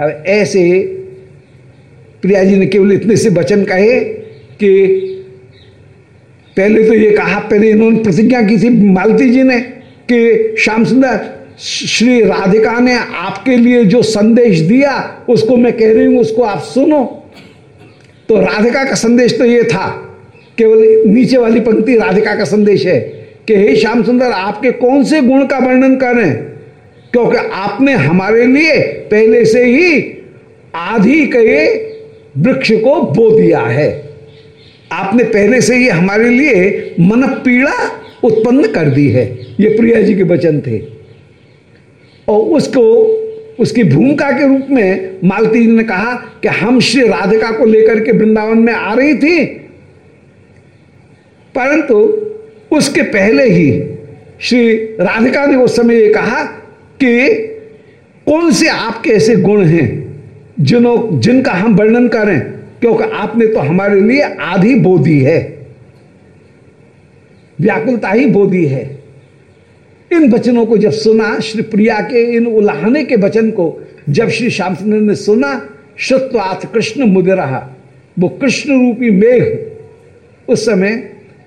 अब ऐसे प्रिया जी ने केवल इतने से वचन कहे कि पहले तो ये कहा, पहले इन्होंने प्रतिज्ञा की थी, मालती जी ने कि श्याम सुंदर, श्री राधिका ने आपके लिए जो संदेश दिया, उसको मैं कह रही हूँ, उसको आप सुनो। तो राधिका का संदेश तो ये था, केवल नीचे वाली पंक्ति राधिका का संदेश है कि हे श्याम सुंदर, आपके कौन से गुण का वर्णन करें क्योंकि आपने हमारे लिए पहले से ही आधी के वृक्ष को बो दिया है। आपने पहले से ही हमारे लिए मन पीड़ा उत्पन्न कर दी है। ये प्रिया जी के वचन थे। और उसको, उसकी भूमिका के रूप में मालती जी ने कहा कि हम श्री राधिका को लेकर के वृंदावन में आ रही थी। परंतु उसके पहले ही श्री राधिका ने उस समय ये कहा कि कौन से आपके ऐसे गुण हैं जिनों, जिनका हम वर्णन करें? क्योंकि आपने तो हमारे लिए आधी बोधी है। व्याकुलता ही बोधी है। इन वचनों को जब सुना, श्री प्रिया के इन उलाहने के वचन को जब श्री श्याम सुंदर ने सुना श्रुत्वाथ कृष्ण मुदिरा वो कृष्ण रूपी मेघ, उस समय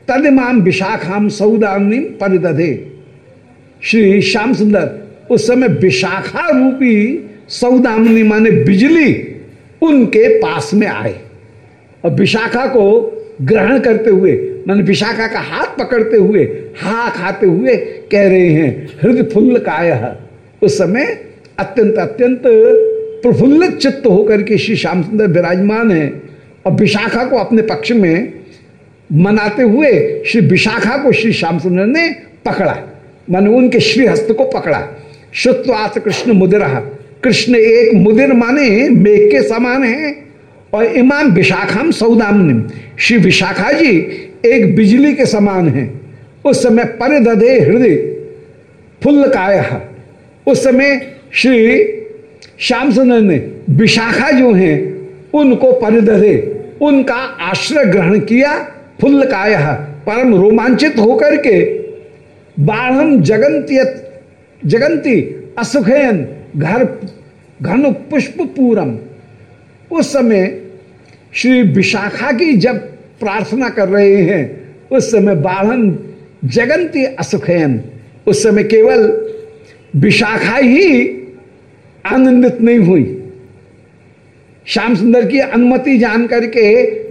तदिमाम विशाखाम सौदानी परिदधे। श्री श्याम सुंदर उस समय विशाखा रूपी सौदामनी माने बिजली उनके पास में आए। और विशाखा को ग्रहण करते हुए मैंने विशाखा का हाथ पकड़ते हुए हा खाते हुए कह रहे हैं, हृदय फुल्ल काय उस समय अत्यंत अत्यंत प्रफुल्लित चित्त होकर के श्री श्याम सुंदर विराजमान है और विशाखा को अपने पक्ष में मनाते हुए श्री विशाखा को श्री श्याम सुंदर ने पकड़ा। माने उनके श्री हस्त को पकड़ा। शुत्वात कृष्ण मुदिर। कृष्ण एक मुदिर माने मेघ के समान है और इमाम विशाखाम सौदामनिम श्री विशाखा जी एक बिजली के समान है। उस समय परिदधे हृदय फुल्ल काय उस समय श्री श्याम सुंदर ने विशाखा जो हैं, उनको परिदधे उनका आश्रय ग्रहण किया फुल्ल काय परम रोमांचित होकर के बाढ़ जगंती जगंती असुखयन घर, घन पुष्प पूरम। उस समय श्री विशाखा की जब प्रार्थना कर रहे हैं। उस समय बाढ़ जगंती असुखयन उस समय केवल विशाखा ही आनंदित नहीं हुई। श्याम सुंदर की अनुमति जान करके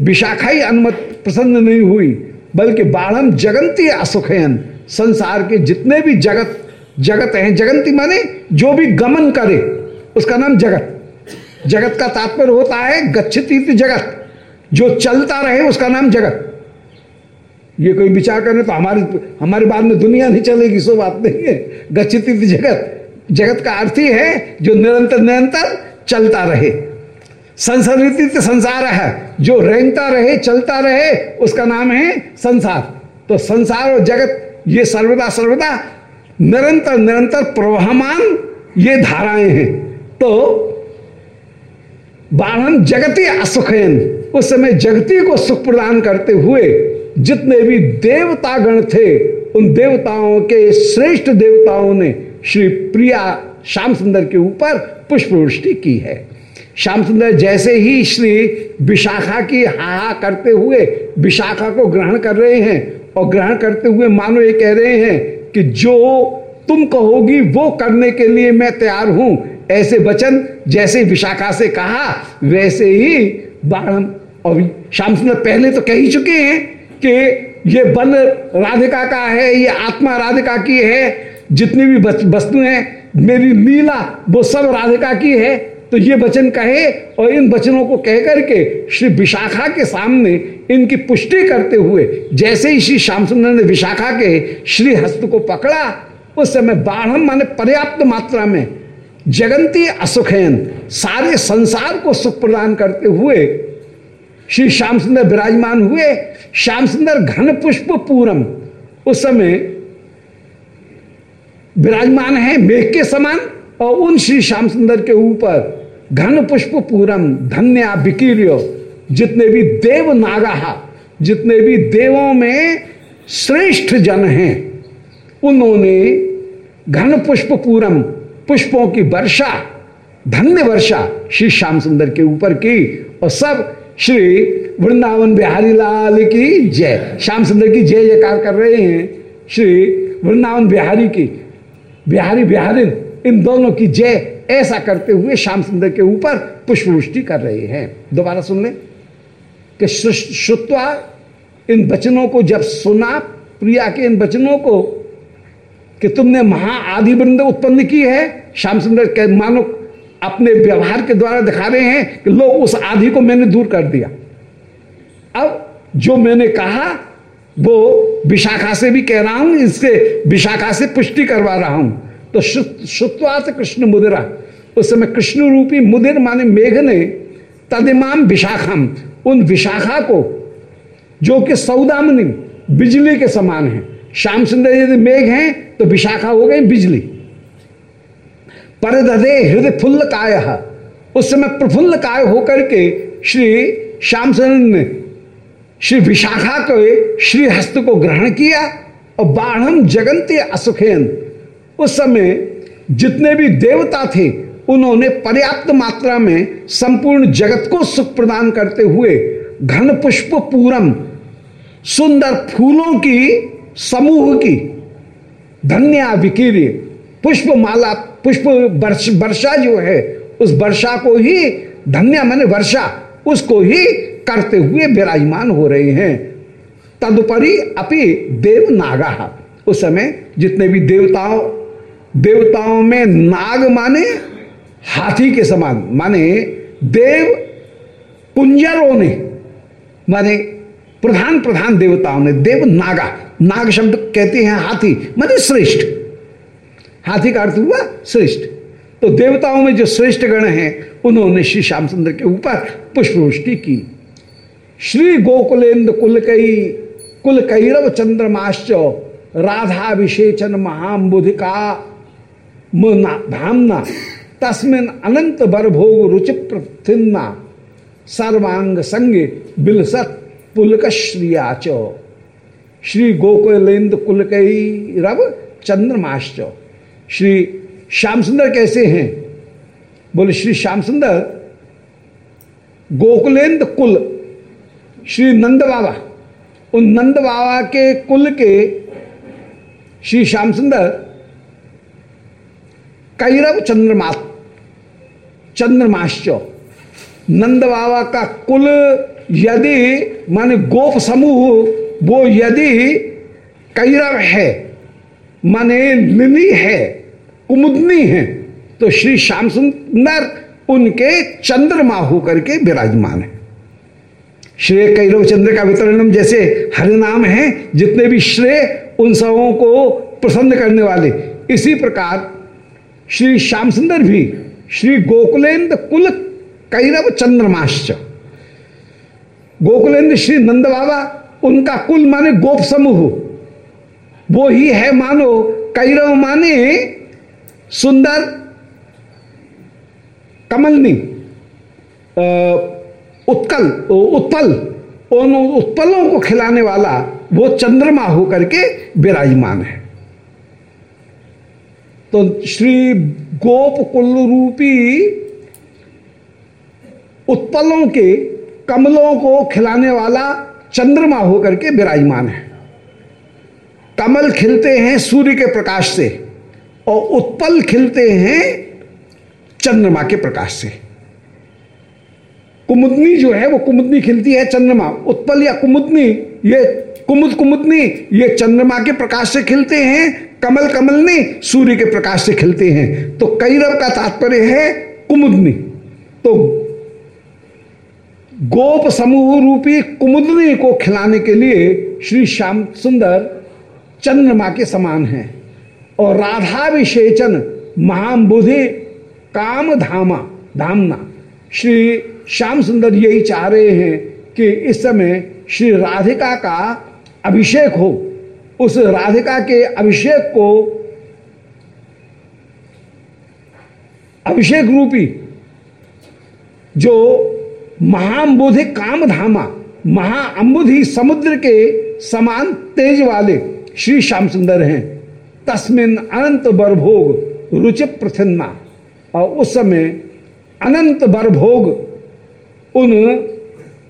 विशाखा ही अनुमति प्रसन्न नहीं हुई, बल्कि बाढ़ जगंती असुखयन संसार के जितने भी जगत जगत हैं जगंती माने जो भी गमन करे, उसका नाम जगत। जगत का तात्पर्य होता है गच्छती जगत। जो चलता रहे उसका नाम जगत। ये कोई विचार करें तो हमारे हमारे बाद में दुनिया नहीं चलेगी, सो बात नहीं है। गच्छती जगत। जगत का अर्थ ही है जो निरंतर निरंतर चलता रहे। संसारित संसार है। जो रेंगता रहे, चलता रहे, उसका नाम है संसार। तो संसार और जगत, ये सर्वदा सर्वदा निरंतर निरंतर प्रवाहमान ये धाराएँ हैं। तो बाढ़ जगती असुखयन। उस समय जगती को सुख प्रदान करते हुए जितने भी देवतागण थे, उन देवताओं के श्रेष्ठ देवताओं ने श्री प्रिया श्याम सुंदर के ऊपर पुष्पवृष्टि की है। श्याम सुंदर जैसे ही श्री विशाखा की हा करते हुए विशाखा को ग्रहण कर रहे हैं और ग्रहण करते हुए मानो ये कह रहे हैं कि जो तुम कहोगी वो करने के लिए मैं तैयार हूँ। ऐसे वचन जैसे विशाखा से कहा, वैसे ही बारह और श्याम सुंदर पहले तो कह ही चुके हैं कि ये वन राधिका का है, ये आत्मा राधिका की है, जितनी भी वस्तुएँ मेरी लीला, वो सब राधिका की है। तो ये वचन कहे और इन वचनों को कह करके श्री विशाखा के सामने इनकी पुष्टि करते हुए, जैसे ही श्री श्याम सुंदर ने विशाखा के श्री हस्त को पकड़ा, उस समय बाढ़ माने पर्याप्त मात्रा में जगंती असुखैन सारे संसार को सुख प्रदान करते हुए श्री श्याम सुंदर विराजमान हुए। श्याम सुंदर घन पुष्प पूरम। उस समय विराजमान है मेघ के समान और उन श्री श्याम सुंदर के ऊपर घन पुष्प पूरम, धन्या विकीर्य जितने भी देव नागा, जितने भी देवों में श्रेष्ठ जन हैं, उन्होंने घन पुष्प पूरम पुष्पों की वर्षा, धन्य वर्षा श्री श्याम सुंदर के ऊपर की। और सब श्री वृंदावन बिहारी लाल की जय। श्याम सुंदर की जय जयकार कर रहे हैं श्री वृंदावन बिहारी की। बिहारी बिहारी, इन दोनों की जय ऐसा करते हुए श्याम सुंदर के ऊपर पुष्पवृष्टि कर रहे हैं। दोबारा सुन लें कि श्रुत्वा इन वचनों को जब सुना, प्रिया के इन वचनों को कि तुमने महा आदि वृंद उत्पन्न की है। श्याम सुंदर के मानो अपने व्यवहार के द्वारा दिखा रहे हैं कि लोग उस आदि को मैंने दूर कर दिया। अब जो मैंने कहा, वो विशाखा से भी कह रहा हूँ, इससे विशाखा से पुष्टि करवा रहा हूँ। तो श्रुत्वात कृष्ण मुदिरा, उस समय कृष्ण रूपी मुदिर माने मेघ ने, तदिमाम विशाखम, उन विशाखा को, जो कि सौदामनी, बिजली के समान है श्याम सुंदर यदि मेघ हैं तो विशाखा हो गई बिजली। परदे हृदय फुल्ल काय उस समय प्रफुल्ल काय होकर के श्री श्याम सुंदर ने श्री विशाखा के श्री हस्त को ग्रहण किया और बाढ़ जगंती असुखेन। उस समय जितने भी देवता थे, उन्होंने पर्याप्त मात्रा में संपूर्ण जगत को सुख प्रदान करते हुए घन पुष्प पूरम सुंदर फूलों की समूह की धन्या विकीर्य पुष्प माला पुष्प वर्षा जो है, उस वर्षा को ही धन्या मैंने वर्षा, उसको ही करते हुए विराजमान हो रहे हैं। तदुपरि अपि देव नागा, उस समय जितने भी देवताओं देवताओं में नाग माने हाथी के समान, माने देव कुंजरों ने, माने प्रधान प्रधान देवताओं ने, देव नागा, नाग शब्द कहते हैं हाथी, माने श्रेष्ठ। हाथी का अर्थ हुआ श्रेष्ठ। तो देवताओं में जो श्रेष्ठ गण हैं, उन्होंने श्री श्याम सुंदर के ऊपर पुष्पवृष्टि की। श्री गोकुलेन्द्र कुल कई कुल कैरव चंद्रमाश्च, राधाभिषेचन महाबुधिका धामना, तस्मिन अनंत बरभोग रुचि प्रथिन्ना सर्वांग संगे बिलसत पुलक श्रियाच श्री गोकुलेन्द्र कुल कई रव चंद्रमाश्च। श्री श्याम सुंदर कैसे हैं? बोले, श्री श्याम सुंदर गोकुलेन्द्र कुल, श्री नंद बाबा उन नंद बाबा के कुल के श्री श्याम सुंदर कैरव चंद्रमा, चंद्रमाश्च। नंद बाबा का कुल यदि माने गोप समूह, वो यदि कैरव है, माने लिली है, कुमुदनी है तो श्री श्याम सुंदर उनके चंद्रमा होकर के विराजमान है। श्रेय कैरव चंद्र का वितरणम जैसे हरिनाम है, जितने भी श्रेय उन सबों को प्रसन्न करने वाले। इसी प्रकार श्री श्याम सुंदर भी श्री गोकुलेन्द्र कुल कैरव चंद्रमाश्च। गोकुलेन्द्र श्री नंद बाबा, उनका कुल माने गोप समूह। वो ही है मानो कैरव माने सुंदर कमलनी उत्कल उत्पल, उन उत्पलों को खिलाने वाला वो चंद्रमा होकर के विराजमान है। तो श्री गोप कुल रूपी उत्पलों के कमलों को खिलाने वाला चंद्रमा होकर के विराजमान है। कमल खिलते हैं सूर्य के प्रकाश से और उत्पल खिलते हैं चंद्रमा के प्रकाश से। कुमुदनी जो है, वो कुमुदनी खिलती है चंद्रमा। उत्पल या कुमुदनी, ये कुमुद कुमुदनी, ये चंद्रमा के प्रकाश से खिलते हैं, कमल कमलनी, सूर्य के प्रकाश से खिलते हैं। तो कैरव का तात्पर्य है कुमुदनी। तो गोप समूह रूपी कुमुदनी को खिलाने के लिए श्री श्याम सुंदर चंद्रमा के समान हैं और राधा राधाभिषेचन महाबुधि काम धामा धामना। श्री श्याम सुंदर यही चाह रहे हैं कि इस समय श्री राधिका का अभिषेक हो। उस राधिका के अभिषेक को अभिषेक रूपी जो महाअंबुधि काम धामा महाअंबुधि समुद्र के समान तेज वाले श्री श्याम सुंदर हैं। तस्मिन अनंत बरभोग रुचि प्रथिन्ना और उस समय अनंत बरभोग, उन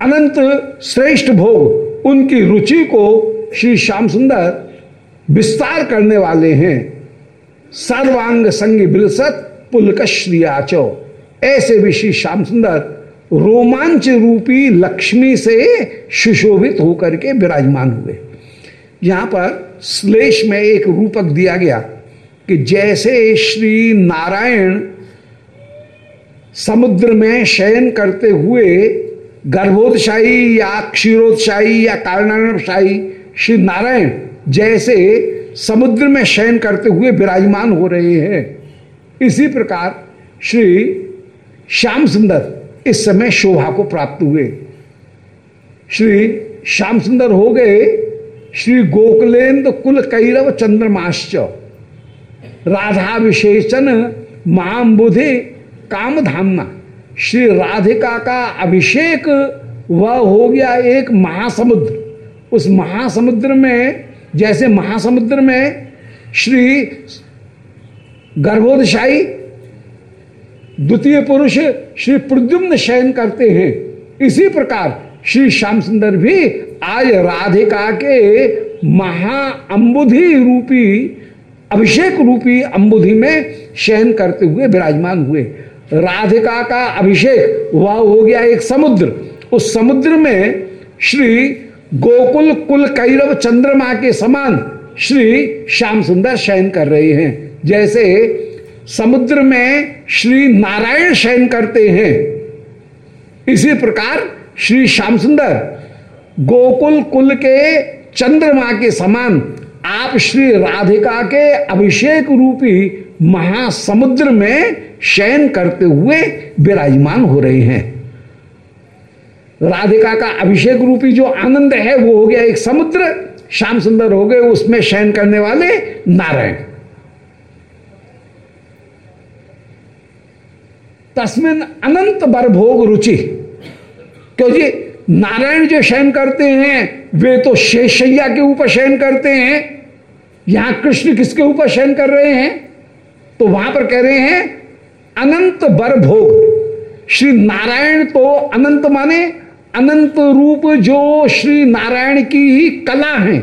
अनंत श्रेष्ठ भोग, उनकी रुचि को श्री श्याम सुंदर विस्तार करने वाले हैं। सर्वांग संग बिलसत पुलक श्रियाचो ऐसे भी श्री श्याम सुंदर रोमांच रूपी लक्ष्मी से सुशोभित होकर के विराजमान हुए। यहाँ पर श्लेष में एक रूपक दिया गया कि जैसे श्री नारायण समुद्र में शयन करते हुए गर्भोत्शाही या क्षीरोत्शाही या कारणाशाही श्री नारायण जैसे समुद्र में शयन करते हुए विराजमान हो रहे हैं। इसी प्रकार श्री श्याम सुंदर इस समय शोभा को प्राप्त हुए। श्री श्याम सुंदर हो गए। श्री गोकुलेन्द्र कुल कैरव चंद्रमाश्च। राधाभिषेचन महाबुधि काम धामना श्री राधिका का अभिषेक वह हो गया एक महासमुद्र। उस महासमुद्र में, जैसे महासमुद्र में श्री गर्भोदशाही द्वितीय पुरुष श्री प्रद्युम्न शयन करते हैं। इसी प्रकार श्री श्याम सुंदर भी आज राधिका के महा रूपी, अभिषेक रूपी अम्बुधि में शयन करते हुए विराजमान हुए। राधिका का अभिषेक वह हो गया एक समुद्र। उस समुद्र में श्री गोकुल कुल कैरव चंद्रमा के समान श्री श्याम सुंदर शयन कर रहे हैं। जैसे समुद्र में श्री नारायण शयन करते हैं। इसी प्रकार श्री श्याम सुंदर गोकुल कुल के चंद्रमा के समान आप श्री राधिका के अभिषेक रूपी महासमुद्र में शयन करते हुए विराजमान हो रहे हैं। राधिका का अभिषेक रूपी जो आनंद है वो हो गया एक समुद्र। श्याम सुंदर हो गए, उसमें शयन करने वाले नारायण। तस्मिन अनंत बर भोग रुचि क्योंकि नारायण जो शयन करते हैं, वे तो शेषैया के ऊपर शयन करते हैं। यहाँ कृष्ण किसके ऊपर शयन कर रहे हैं? तो वहाँ पर कह रहे हैं, अनंत बर भोग श्री नारायण तो अनंत माने, अनंत रूप जो श्री नारायण की ही कला है।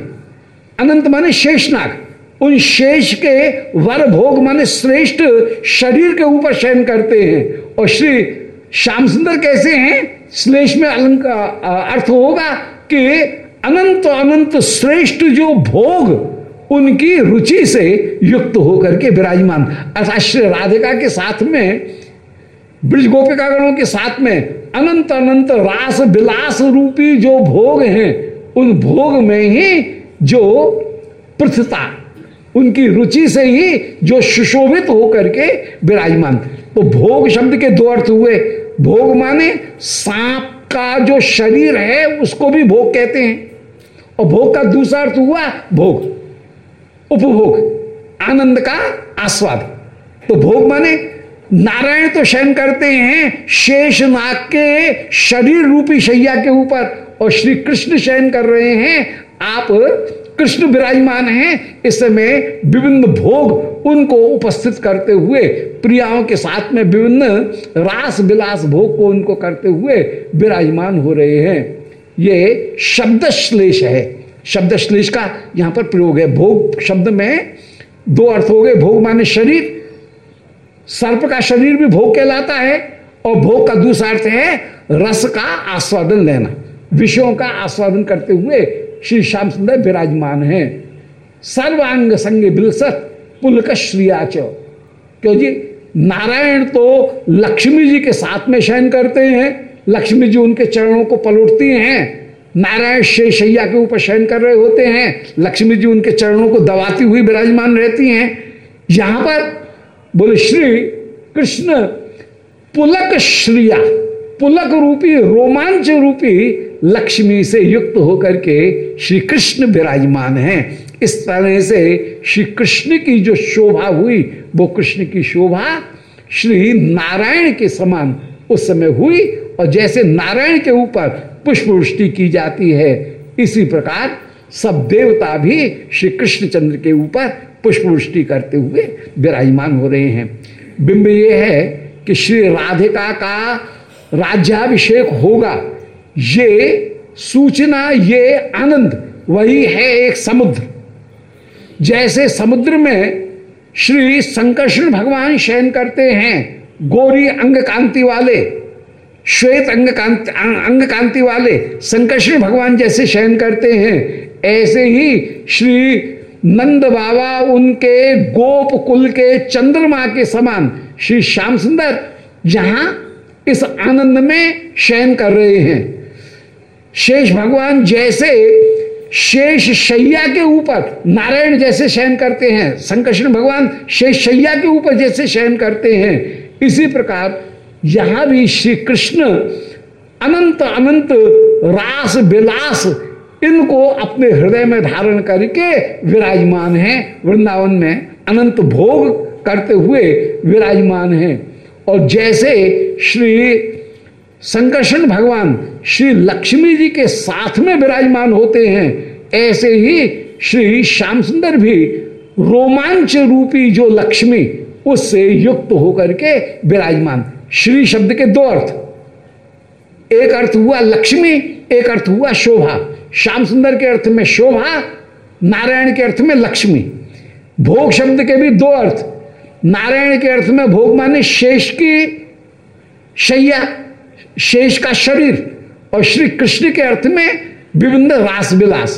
अनंत माने शेषनाग। उन शेष के वर भोग माने श्रेष्ठ शरीर के ऊपर शयन करते हैं। और श्री श्याम सुंदर कैसे हैं? श्लेष में अलंकार अर्थ होगा कि अनंत अनंत श्रेष्ठ जो भोग उनकी रुचि से युक्त होकर के विराजमान। अर्थात श्री राधिका के साथ में ब्रज गोपिकागणों के साथ में अनंत अनंत रास विलास रूपी जो भोग हैं, उन भोग में ही जो पृथता उनकी रुचि से ही जो सुशोभित होकर के विराजमान तो भोग शब्द के दो अर्थ हुए। भोग माने सांप का जो शरीर है, उसको भी भोग कहते हैं। और भोग का दूसरा अर्थ हुआ भोग, उपभोग, आनंद का आस्वाद। तो भोग माने नारायण तो शयन करते हैं शेष नाग के शरीर रूपी शैया के ऊपर, और श्री कृष्ण शयन कर रहे हैं, आप कृष्ण विराजमान हैं। इस समय विभिन्न भोग उनको उपस्थित करते हुए, प्रियाओं के साथ में विभिन्न रास विलास भोग को उनको करते हुए विराजमान हो रहे हैं। ये शब्द श्लेष है। शब्द श्लेष का यहाँ पर प्रयोग है। भोग शब्द में दो अर्थ हो गए। भोग माने शरीर। सर्प का शरीर भी भोग कहलाता है और भोग का दूसरा अर्थ है रस का आस्वादन लेना। विषयों का आस्वादन करते हुए श्री श्याम सुंदर विराजमान है। सर्वांग संग बिलसत पुलक श्रियाच क्यों जी? नारायण तो लक्ष्मी जी के साथ में शयन करते हैं। लक्ष्मी जी उनके चरणों को पलटती हैं। नारायण शेषैया के ऊपर शयन कर रहे होते हैं। लक्ष्मी जी उनके चरणों को दबाती हुई विराजमान रहती हैं। यहाँ पर बोले, श्री कृष्ण, पुलक श्रिया, पुलक रूपी, रोमांच रूपी लक्ष्मी से युक्त होकर के श्री कृष्ण विराजमान हैं। इस तरह से श्री कृष्ण की जो शोभा हुई, वो कृष्ण की शोभा श्री नारायण के समान उस समय हुई और जैसे नारायण के ऊपर पुष्प वृष्टि की जाती है, इसी प्रकार सब देवता भी श्री कृष्ण चंद्र के ऊपर पुष्प वृष्टि करते हुए विराजमान हो रहे हैं। बिंब ये है कि श्री राधिका का राज्याभिषेक होगा। ये सूचना, ये आनंद, वही है एक समुद्र। जैसे समुद्र में श्री संकर्षण भगवान शयन करते हैं, गोरी अंग कांति वाले, श्वेत अंग कांति अंग कांति वाले संकर्षण भगवान जैसे शयन करते हैं, ऐसे ही श्री नंद बाबा उनके गोप कुल के चंद्रमा के समान, श्री श्याम सुंदर जहाँ इस आनंद में शयन कर रहे हैं। शेष भगवान जैसे शेष शैया के ऊपर, नारायण जैसे शयन करते हैं, संकर्षण भगवान शेष शैया के ऊपर जैसे शयन करते हैं। इसी प्रकार यहाँ भी श्री कृष्ण अनंत अनंत रास, विलास, इनको अपने हृदय में धारण करके विराजमान हैं। वृंदावन में अनंत भोग करते हुए विराजमान हैं। और जैसे श्री संकर्षण भगवान श्री लक्ष्मी जी के साथ में विराजमान होते हैं। ऐसे ही श्री श्याम सुंदर भी रोमांच रूपी जो लक्ष्मी, उससे युक्त होकर के विराजमान। श्री शब्द के दो अर्थ। एक अर्थ हुआ लक्ष्मी, एक अर्थ हुआ शोभा। श्याम सुंदर के अर्थ में शोभा, नारायण के अर्थ में लक्ष्मी। भोग शब्द के भी दो अर्थ। नारायण के अर्थ में भोग माने शेष की शैया, शेष का शरीर। और श्री कृष्ण के अर्थ में विभिन्न रास विलास।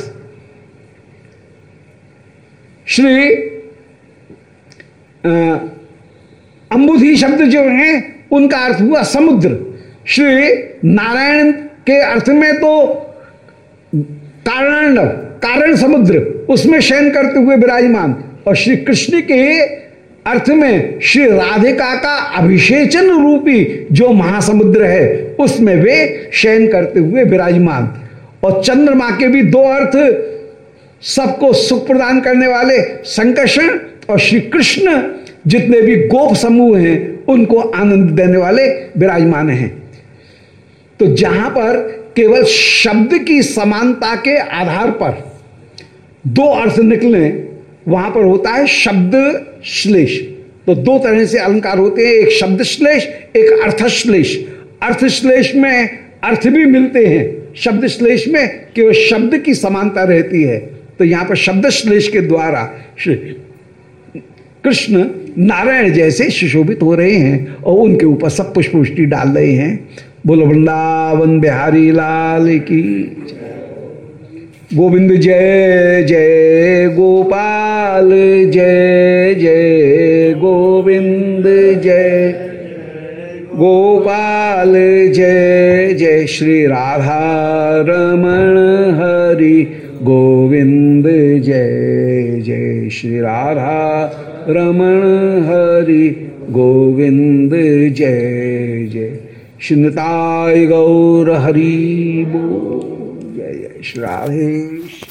श्री अंबुधि शब्द जो है, उनका अर्थ हुआ समुद्र। श्री नारायण के अर्थ में तो कारण कारण समुद्र, उसमें शयन करते हुए विराजमान। और श्री कृष्ण के अर्थ में श्री राधिका का अभिषेचन रूपी जो महासमुद्र है, उसमें वे शयन करते हुए विराजमान। और चंद्रमा के भी दो अर्थ सबको सुख प्रदान करने वाले संकर्षण और श्री कृष्ण जितने भी गोप समूह हैं, उनको आनंद देने वाले विराजमान हैं। तो जहाँ पर केवल शब्द की समानता के आधार पर दो अर्थ निकले वहाँ पर होता है शब्द श्लेष। तो दो तरह से अलंकार होते हैं, एक शब्द श्लेष, एक अर्थश्लेष अर्थश्लेष में अर्थ भी मिलते हैं। शब्द श्लेष में केवल शब्द की समानता रहती है। तो यहाँ पर शब्द श्लेष के द्वारा कृष्ण नारायण जैसे सुशोभित हो रहे हैं और उनके ऊपर सब पुष्पुष्टि डाल रहे हैं। बोलो, वृंदावन बिहारी लाल की गोविंद जय जय गोपाल, जय जय गोविंद, जय गोपाल, जय जय श्री राधा रमण हरि गोविंद, जय जय श्री राधा रमण हरि गोविंद, जय जय। श्रीताय गौर हरि बो जय जय श्री राधेश